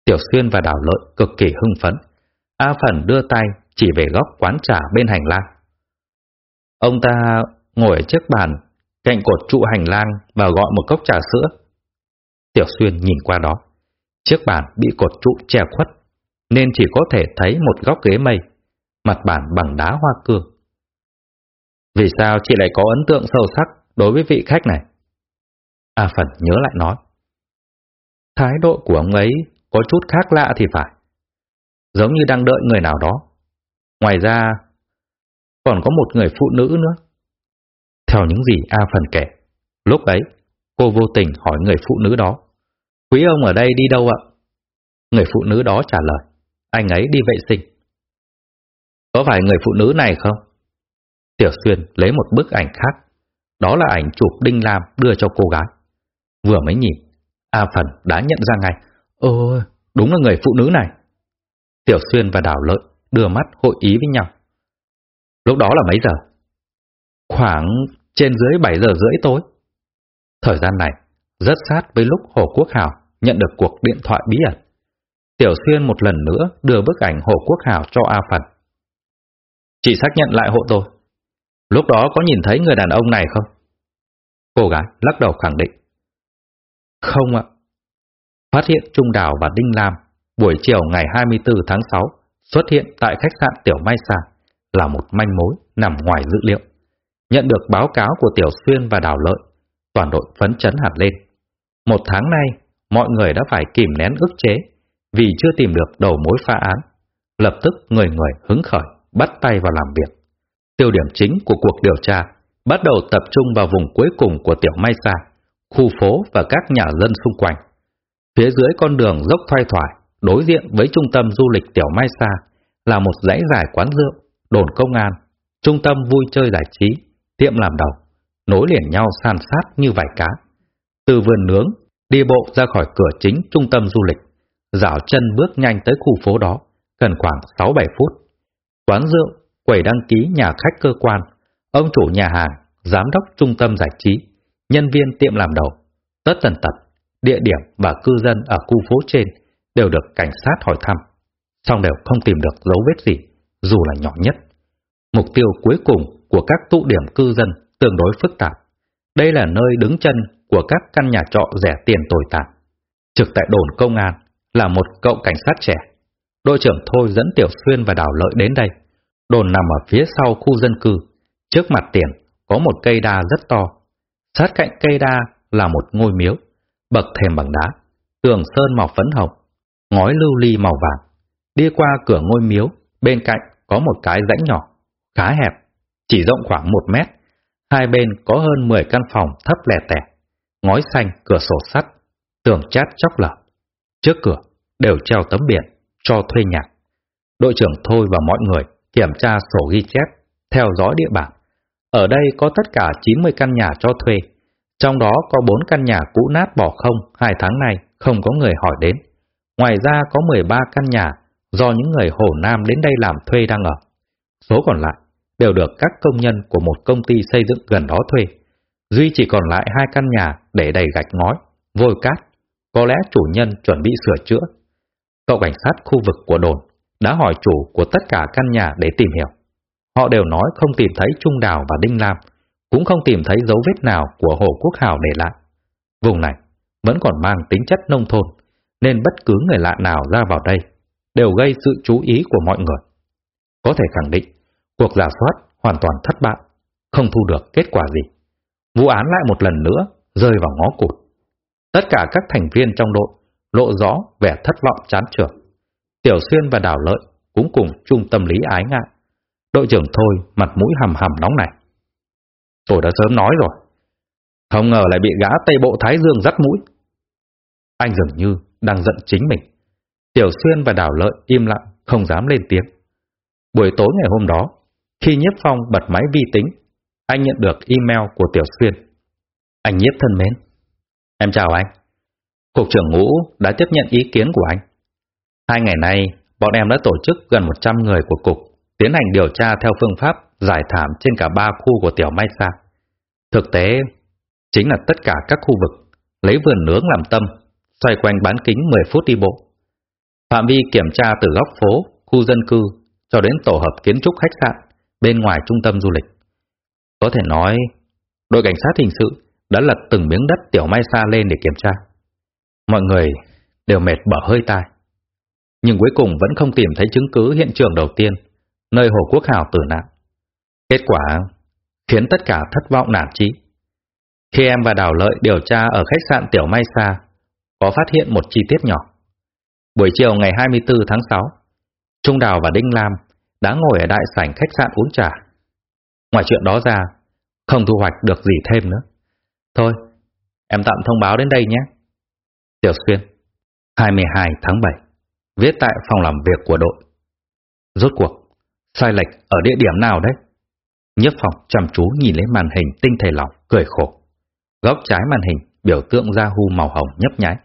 Speaker 2: Tiểu Xuyên và Đào Lợi cực kỳ hưng phấn. A Phần đưa tay chỉ về góc quán trà bên hành lang. Ông ta ngồi ở chiếc bàn cạnh cột trụ hành lang và gọi một cốc trà sữa. Tiểu Xuyên nhìn qua đó. Chiếc bàn bị cột trụ che khuất, nên chỉ có thể thấy một góc ghế mây. mặt bàn bằng đá hoa cương. Vì sao chị lại có ấn tượng sâu sắc đối với vị khách này? A Phần nhớ lại nói. Thái độ của ông ấy có chút khác lạ thì phải. Giống như đang đợi người nào đó. Ngoài ra, còn có một người phụ nữ nữa. Theo những gì A Phần kể, lúc ấy cô vô tình hỏi người phụ nữ đó. Quý ông ở đây đi đâu ạ? Người phụ nữ đó trả lời, anh ấy đi vệ sinh. Có phải người phụ nữ này không? Tiểu Xuyên lấy một bức ảnh khác. Đó là ảnh chụp Đinh Lam đưa cho cô gái. Vừa mới nhìn, A Phần đã nhận ra ngay. Ôi, đúng là người phụ nữ này. Tiểu Xuyên và Đào Lợi đưa mắt hội ý với nhau. Lúc đó là mấy giờ? Khoảng trên dưới 7 giờ rưỡi tối. Thời gian này, rất sát với lúc Hồ Quốc Hào nhận được cuộc điện thoại bí ẩn. Tiểu Xuyên một lần nữa đưa bức ảnh Hồ Quốc Hào cho A Phần. Chị xác nhận lại hộ tôi. Lúc đó có nhìn thấy người đàn ông này không? Cô gái lắc đầu khẳng định. Không ạ. Phát hiện Trung Đào và Đinh Lam buổi chiều ngày 24 tháng 6 xuất hiện tại khách sạn Tiểu Mai Sa là một manh mối nằm ngoài dữ liệu. Nhận được báo cáo của Tiểu Xuyên và Đào Lợi, toàn đội phấn chấn hẳn lên. Một tháng nay, mọi người đã phải kìm nén ức chế vì chưa tìm được đầu mối phá án. Lập tức người người hứng khởi, bắt tay vào làm việc. Tiêu điểm chính của cuộc điều tra bắt đầu tập trung vào vùng cuối cùng của Tiểu Mai Sa, khu phố và các nhà dân xung quanh. Phía dưới con đường dốc thoai thoải, đối diện với trung tâm du lịch Tiểu Mai Sa là một dãy dài quán rượu, đồn công an, trung tâm vui chơi giải trí, tiệm làm đầu, nối liền nhau san sát như vải cá. Từ vườn nướng, đi bộ ra khỏi cửa chính trung tâm du lịch, dạo chân bước nhanh tới khu phố đó, cần khoảng 6-7 phút. Quán rượu, quầy đăng ký nhà khách cơ quan, ông chủ nhà hàng, giám đốc trung tâm giải trí, nhân viên tiệm làm đầu, tất tần tật, địa điểm và cư dân ở khu phố trên đều được cảnh sát hỏi thăm, song đều không tìm được dấu vết gì, dù là nhỏ nhất. Mục tiêu cuối cùng của các tụ điểm cư dân tương đối phức tạp. Đây là nơi đứng chân của các căn nhà trọ rẻ tiền tồi tàn. Trực tại đồn công an là một cậu cảnh sát trẻ. Đội trưởng Thôi dẫn Tiểu Xuyên và Đào Lợi đến đây. Đồn nằm ở phía sau khu dân cư. Trước mặt tiền có một cây đa rất to. Sát cạnh cây đa là một ngôi miếu, bậc thềm bằng đá, tường sơn màu phấn hồng, ngói lưu ly màu vàng. Đi qua cửa ngôi miếu, bên cạnh có một cái rãnh nhỏ, khá hẹp, chỉ rộng khoảng một mét. Hai bên có hơn 10 căn phòng thấp lẻ tẻ, ngói xanh, cửa sổ sắt, tường chát chóc lở. Trước cửa đều treo tấm biển cho thuê nhà. Đội trưởng Thôi và mọi người kiểm tra sổ ghi chép, theo dõi địa bàn. Ở đây có tất cả 90 căn nhà cho thuê, trong đó có 4 căn nhà cũ nát bỏ không hai tháng nay không có người hỏi đến. Ngoài ra có 13 căn nhà do những người Hồ Nam đến đây làm thuê đang ở. Số còn lại đều được các công nhân của một công ty xây dựng gần đó thuê. Duy chỉ còn lại hai căn nhà để đầy gạch ngói, vôi cát. Có lẽ chủ nhân chuẩn bị sửa chữa. Cậu cảnh sát khu vực của đồn đã hỏi chủ của tất cả căn nhà để tìm hiểu. Họ đều nói không tìm thấy Trung Đào và Đinh Lam, cũng không tìm thấy dấu vết nào của Hồ Quốc Hào để lại. Vùng này vẫn còn mang tính chất nông thôn, nên bất cứ người lạ nào ra vào đây đều gây sự chú ý của mọi người. Có thể khẳng định, cuộc giả soát hoàn toàn thất bại, không thu được kết quả gì. Vụ án lại một lần nữa rơi vào ngó cụt. Tất cả các thành viên trong đội lộ rõ vẻ thất vọng chán trường. Tiểu Xuyên và Đào Lợi cũng cùng chung tâm lý ái ngại. Đội trưởng Thôi mặt mũi hầm hầm nóng này. Tôi đã sớm nói rồi. Không ngờ lại bị gã Tây Bộ Thái Dương dắt mũi. Anh dường như đang giận chính mình. Tiểu Xuyên và Đào Lợi im lặng, không dám lên tiếng. Buổi tối ngày hôm đó, khi Nhiếp Phong bật máy vi tính, anh nhận được email của Tiểu Xuyên. Anh Nhiếp thân mến. Em chào anh. Cục trưởng ngũ đã tiếp nhận ý kiến của anh. Hai ngày nay, bọn em đã tổ chức gần 100 người của cục tiến hành điều tra theo phương pháp giải thảm trên cả ba khu của Tiểu Mai Sa. Thực tế, chính là tất cả các khu vực lấy vườn nướng làm tâm, xoay quanh bán kính 10 phút đi bộ. Phạm vi kiểm tra từ góc phố, khu dân cư cho đến tổ hợp kiến trúc khách sạn bên ngoài trung tâm du lịch. Có thể nói, đội cảnh sát hình sự đã lật từng miếng đất Tiểu Mai Sa lên để kiểm tra. Mọi người đều mệt bỏ hơi tai. Nhưng cuối cùng vẫn không tìm thấy chứng cứ hiện trường đầu tiên, nơi Hồ Quốc Hào tử nạn. Kết quả khiến tất cả thất vọng nản chí. Khi em và Đào Lợi điều tra ở khách sạn Tiểu Mai Sa, có phát hiện một chi tiết nhỏ. Buổi chiều ngày 24 tháng 6, Trung Đào và Đinh Lam đã ngồi ở đại sảnh khách sạn uống trà. Ngoài chuyện đó ra, không thu hoạch được gì thêm nữa. Thôi, em tạm thông báo đến đây nhé. Tiểu Xuyên, 22 tháng 7, viết tại phòng làm việc của đội. Rốt cuộc, sai lệch ở địa điểm nào đấy? Nhấp phong chăm chú nhìn lấy màn hình tinh thể lỏng, cười khổ. Góc trái màn hình biểu tượng da hu màu hồng nhấp nháy,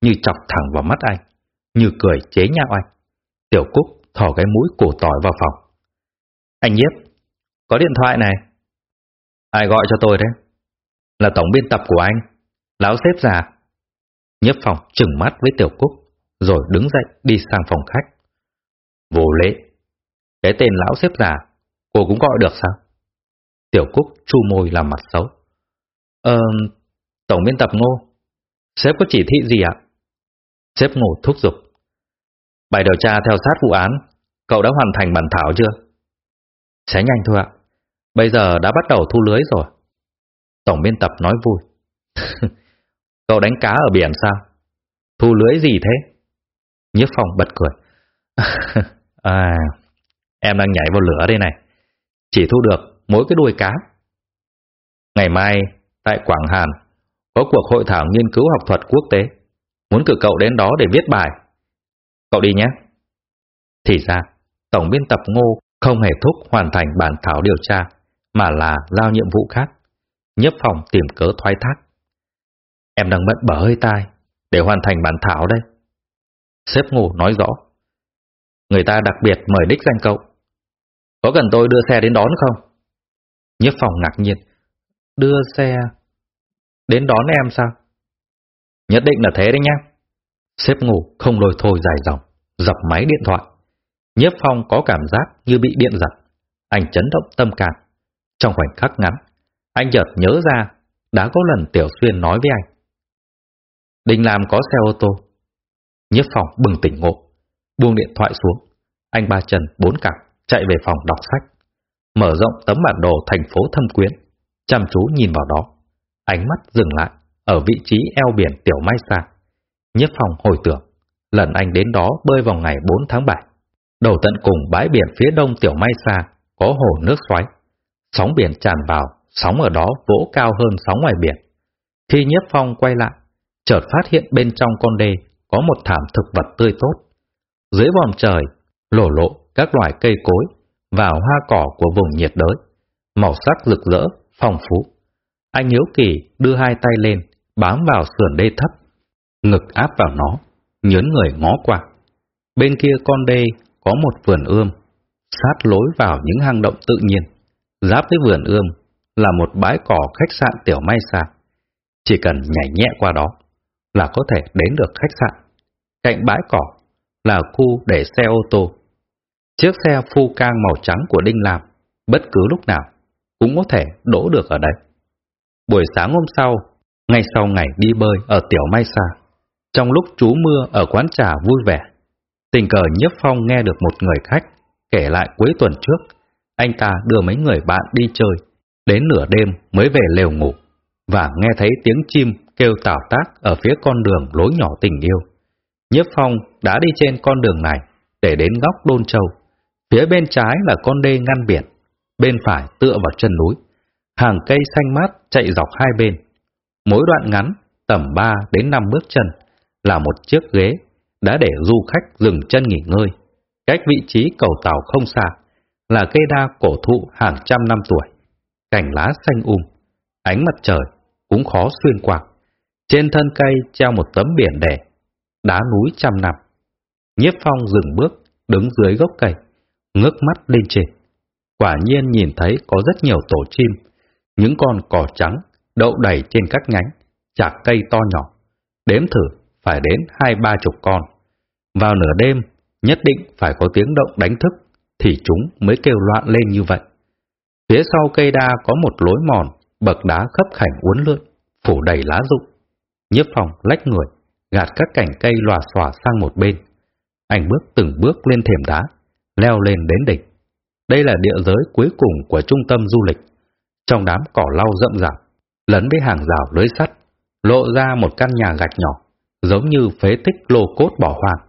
Speaker 2: như chọc thẳng vào mắt anh, như cười chế nhạo anh. Tiểu Cúc thỏ cái mũi cổ tỏi vào phòng. Anh nhiếp, có điện thoại này. Ai gọi cho tôi đấy? Là tổng biên tập của anh, lão xếp già. Nhiếp phòng trừng mắt với Tiểu Cúc, rồi đứng dậy đi sang phòng khách. Vô lễ, cái tên lão xếp già, cô cũng gọi được sao? Tiểu Cúc chu môi làm mặt xấu. Ờ, tổng biên tập ngô, sếp có chỉ thị gì ạ? Sếp ngô thúc giục. Bài điều tra theo sát vụ án, cậu đã hoàn thành bản thảo chưa? Sẽ nhanh thôi ạ. Bây giờ đã bắt đầu thu lưới rồi. Tổng biên tập nói vui. cậu đánh cá ở biển sao? Thu lưới gì thế? Nhiếp phòng bật cười. à, em đang nhảy vào lửa đây này. Chỉ thu được mỗi cái đuôi cá. Ngày mai, tại Quảng Hàn, có cuộc hội thảo nghiên cứu học thuật quốc tế. Muốn cử cậu đến đó để viết bài. Cậu đi nhé. Thì ra, Tổng biên tập Ngô không hề thúc hoàn thành bản thảo điều tra, mà là giao nhiệm vụ khác. Nhấp phòng tìm cớ thoái thác. Em đang bận bở hơi tai để hoàn thành bản thảo đây. Sếp ngủ nói rõ. Người ta đặc biệt mời đích danh cậu. Có cần tôi đưa xe đến đón không? Nhiếp phòng ngạc nhiên. Đưa xe... Đến đón em sao? Nhất định là thế đấy nhá. Sếp ngủ không lôi thôi dài dòng, dập máy điện thoại. Nhiếp phong có cảm giác như bị điện giật. Anh chấn động tâm can. Trong khoảnh khắc ngắn, anh chợt nhớ ra đã có lần Tiểu Xuyên nói với anh. Đình làm có xe ô tô. Nhiếp phòng bừng tỉnh ngộ, buông điện thoại xuống. Anh ba chân bốn cẳng chạy về phòng đọc sách mở rộng tấm bản đồ thành phố Thâm Quyến, chăm chú nhìn vào đó. Ánh mắt dừng lại ở vị trí eo biển Tiểu Mai Sa. Nhất phòng hồi tưởng, lần anh đến đó bơi vào ngày 4 tháng 7. Đầu tận cùng bãi biển phía đông Tiểu Mai Sa có hồ nước xoáy. Sóng biển tràn vào, sóng ở đó vỗ cao hơn sóng ngoài biển. Khi Nhất Phong quay lại, chợt phát hiện bên trong con đê có một thảm thực vật tươi tốt. Dưới vòm trời, lổ lộ các loài cây cối và hoa cỏ của vùng nhiệt đới, màu sắc rực rỡ, phong phú. Anh Hiếu Kỳ đưa hai tay lên, bám vào sườn đê thấp, ngực áp vào nó, nhớn người ngó qua. Bên kia con đê có một vườn ươm, sát lối vào những hang động tự nhiên. Giáp với vườn ươm là một bãi cỏ khách sạn Tiểu may xa Chỉ cần nhảy nhẹ qua đó là có thể đến được khách sạn. Cạnh bãi cỏ là khu để xe ô tô Chiếc xe phu cang màu trắng của Đinh Lam, bất cứ lúc nào, cũng có thể đổ được ở đây. Buổi sáng hôm sau, ngay sau ngày đi bơi ở Tiểu Mai Sa, trong lúc trú mưa ở quán trà vui vẻ, tình cờ Nhiếp Phong nghe được một người khách kể lại cuối tuần trước, anh ta đưa mấy người bạn đi chơi, đến nửa đêm mới về lều ngủ, và nghe thấy tiếng chim kêu tảo tác ở phía con đường lối nhỏ tình yêu. Nhiếp Phong đã đi trên con đường này để đến góc Đôn Châu, Phía bên trái là con đê ngăn biển, bên phải tựa vào chân núi. Hàng cây xanh mát chạy dọc hai bên. Mỗi đoạn ngắn, tầm 3 đến 5 bước chân, là một chiếc ghế đã để du khách dừng chân nghỉ ngơi. Cách vị trí cầu tàu không xa, là cây đa cổ thụ hàng trăm năm tuổi. Cành lá xanh um, ánh mặt trời cũng khó xuyên qua. Trên thân cây treo một tấm biển đề, đá núi trăm năm. Nhiếp phong dừng bước, đứng dưới gốc cây ngước mắt lên trên. Quả nhiên nhìn thấy có rất nhiều tổ chim, những con cỏ trắng đậu đầy trên các nhánh, chạc cây to nhỏ. Đếm thử phải đến hai ba chục con. Vào nửa đêm, nhất định phải có tiếng động đánh thức, thì chúng mới kêu loạn lên như vậy. Phía sau cây đa có một lối mòn, bậc đá khấp khảnh uốn lượn, phủ đầy lá rụng. Nhiếp phòng lách người, gạt các cành cây lòa xòa sang một bên. Anh bước từng bước lên thềm đá, leo lên đến đỉnh. Đây là địa giới cuối cùng của trung tâm du lịch. Trong đám cỏ lau rậm rạp, lấn với hàng rào lưới sắt, lộ ra một căn nhà gạch nhỏ, giống như phế tích lô cốt bỏ hoang.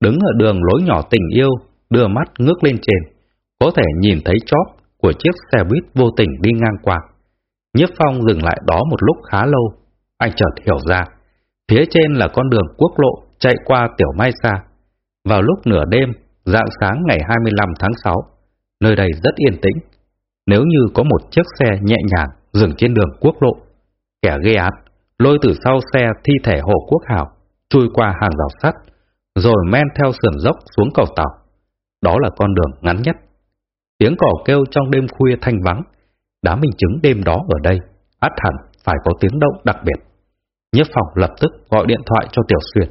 Speaker 2: Đứng ở đường lối nhỏ tình yêu, đưa mắt ngước lên trên, có thể nhìn thấy chóp của chiếc xe buýt vô tình đi ngang qua. Nhiếp Phong dừng lại đó một lúc khá lâu, anh chợt hiểu ra, phía trên là con đường quốc lộ chạy qua Tiểu Mai Sa. Vào lúc nửa đêm, dạng sáng ngày 25 tháng 6, nơi đây rất yên tĩnh. Nếu như có một chiếc xe nhẹ nhàng dừng trên đường quốc lộ, kẻ gây án lôi từ sau xe thi thể Hồ Quốc Hào chui qua hàng rào sắt, rồi men theo sườn dốc xuống cầu tàu. Đó là con đường ngắn nhất. Tiếng cỏ kêu trong đêm khuya thanh vắng, đám minh chứng đêm đó ở đây, át hẳn phải có tiếng động đặc biệt. nhất phòng lập tức gọi điện thoại cho Tiểu Xuyên.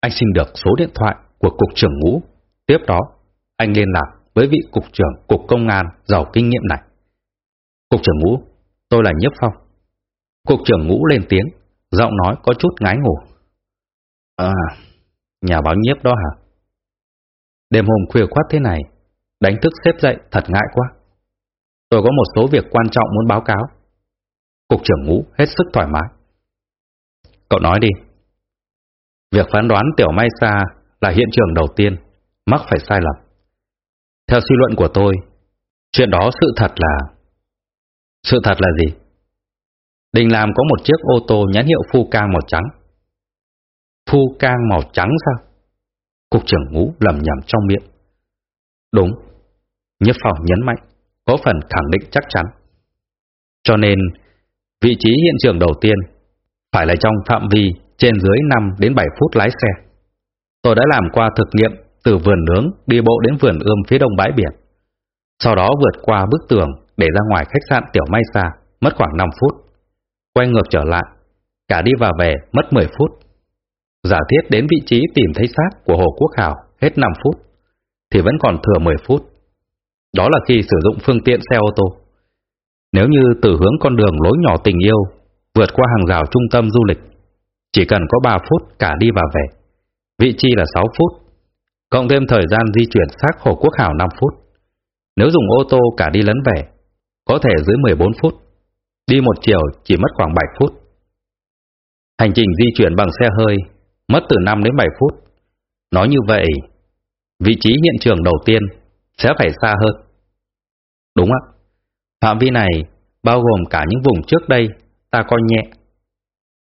Speaker 2: Anh xin được số điện thoại của Cục trưởng Ngũ. Tiếp đó, anh liên lạc với vị Cục trưởng Cục Công an giàu kinh nghiệm này. Cục trưởng Ngũ, tôi là Nhiếp Phong. Cục trưởng Ngũ lên tiếng, giọng nói có chút ngái ngủ. À, nhà báo Nhiếp đó hả? Đêm hôm khuya khoát thế này, đánh thức xếp dậy thật ngại quá. Tôi có một số việc quan trọng muốn báo cáo. Cục trưởng Ngũ hết sức thoải mái. Cậu nói đi. Việc phán đoán Tiểu Mai Sa là hiện trường đầu tiên, mắc phải sai lầm. Theo suy luận của tôi, chuyện đó sự thật là... Sự thật là gì? Đình làm có một chiếc ô tô nhãn hiệu phu cang màu trắng. Phu cang màu trắng sao? Cục trưởng ngũ lầm nhầm trong miệng. Đúng. Nhất phòng nhấn mạnh, có phần khẳng định chắc chắn. Cho nên, vị trí hiện trường đầu tiên phải là trong phạm vi trên dưới 5 đến 7 phút lái xe. Tôi đã làm qua thực nghiệm từ vườn nướng đi bộ đến vườn ươm phía đông bãi biển. Sau đó vượt qua bức tường để ra ngoài khách sạn Tiểu Mai Sa, mất khoảng 5 phút. Quay ngược trở lại, cả đi và về mất 10 phút. Giả thiết đến vị trí tìm thấy xác của Hồ Quốc Hào hết 5 phút, thì vẫn còn thừa 10 phút. Đó là khi sử dụng phương tiện xe ô tô. Nếu như từ hướng con đường lối nhỏ tình yêu vượt qua hàng rào trung tâm du lịch, chỉ cần có 3 phút cả đi và về. Vị trí là 6 phút, cộng thêm thời gian di chuyển xác Hồ Quốc Hảo 5 phút. Nếu dùng ô tô cả đi lẫn về, có thể dưới 14 phút, đi một chiều chỉ mất khoảng 7 phút. Hành trình di chuyển bằng xe hơi mất từ 5 đến 7 phút. Nói như vậy, vị trí hiện trường đầu tiên sẽ phải xa hơn. Đúng ạ. Phạm vi này bao gồm cả những vùng trước đây ta coi nhẹ.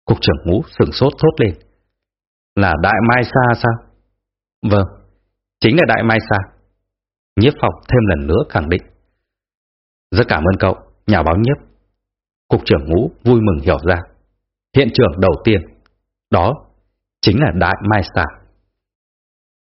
Speaker 2: Cục trưởng ngũ sừng sốt thốt lên. Là Đại Mai Sa sao? Vâng, chính là Đại Mai Sa. Nhiếp Phong thêm lần nữa khẳng định. Rất cảm ơn cậu, nhà báo nhiếp. Cục trưởng ngũ vui mừng hiểu ra. Hiện trường đầu tiên, đó chính là Đại Mai Sa.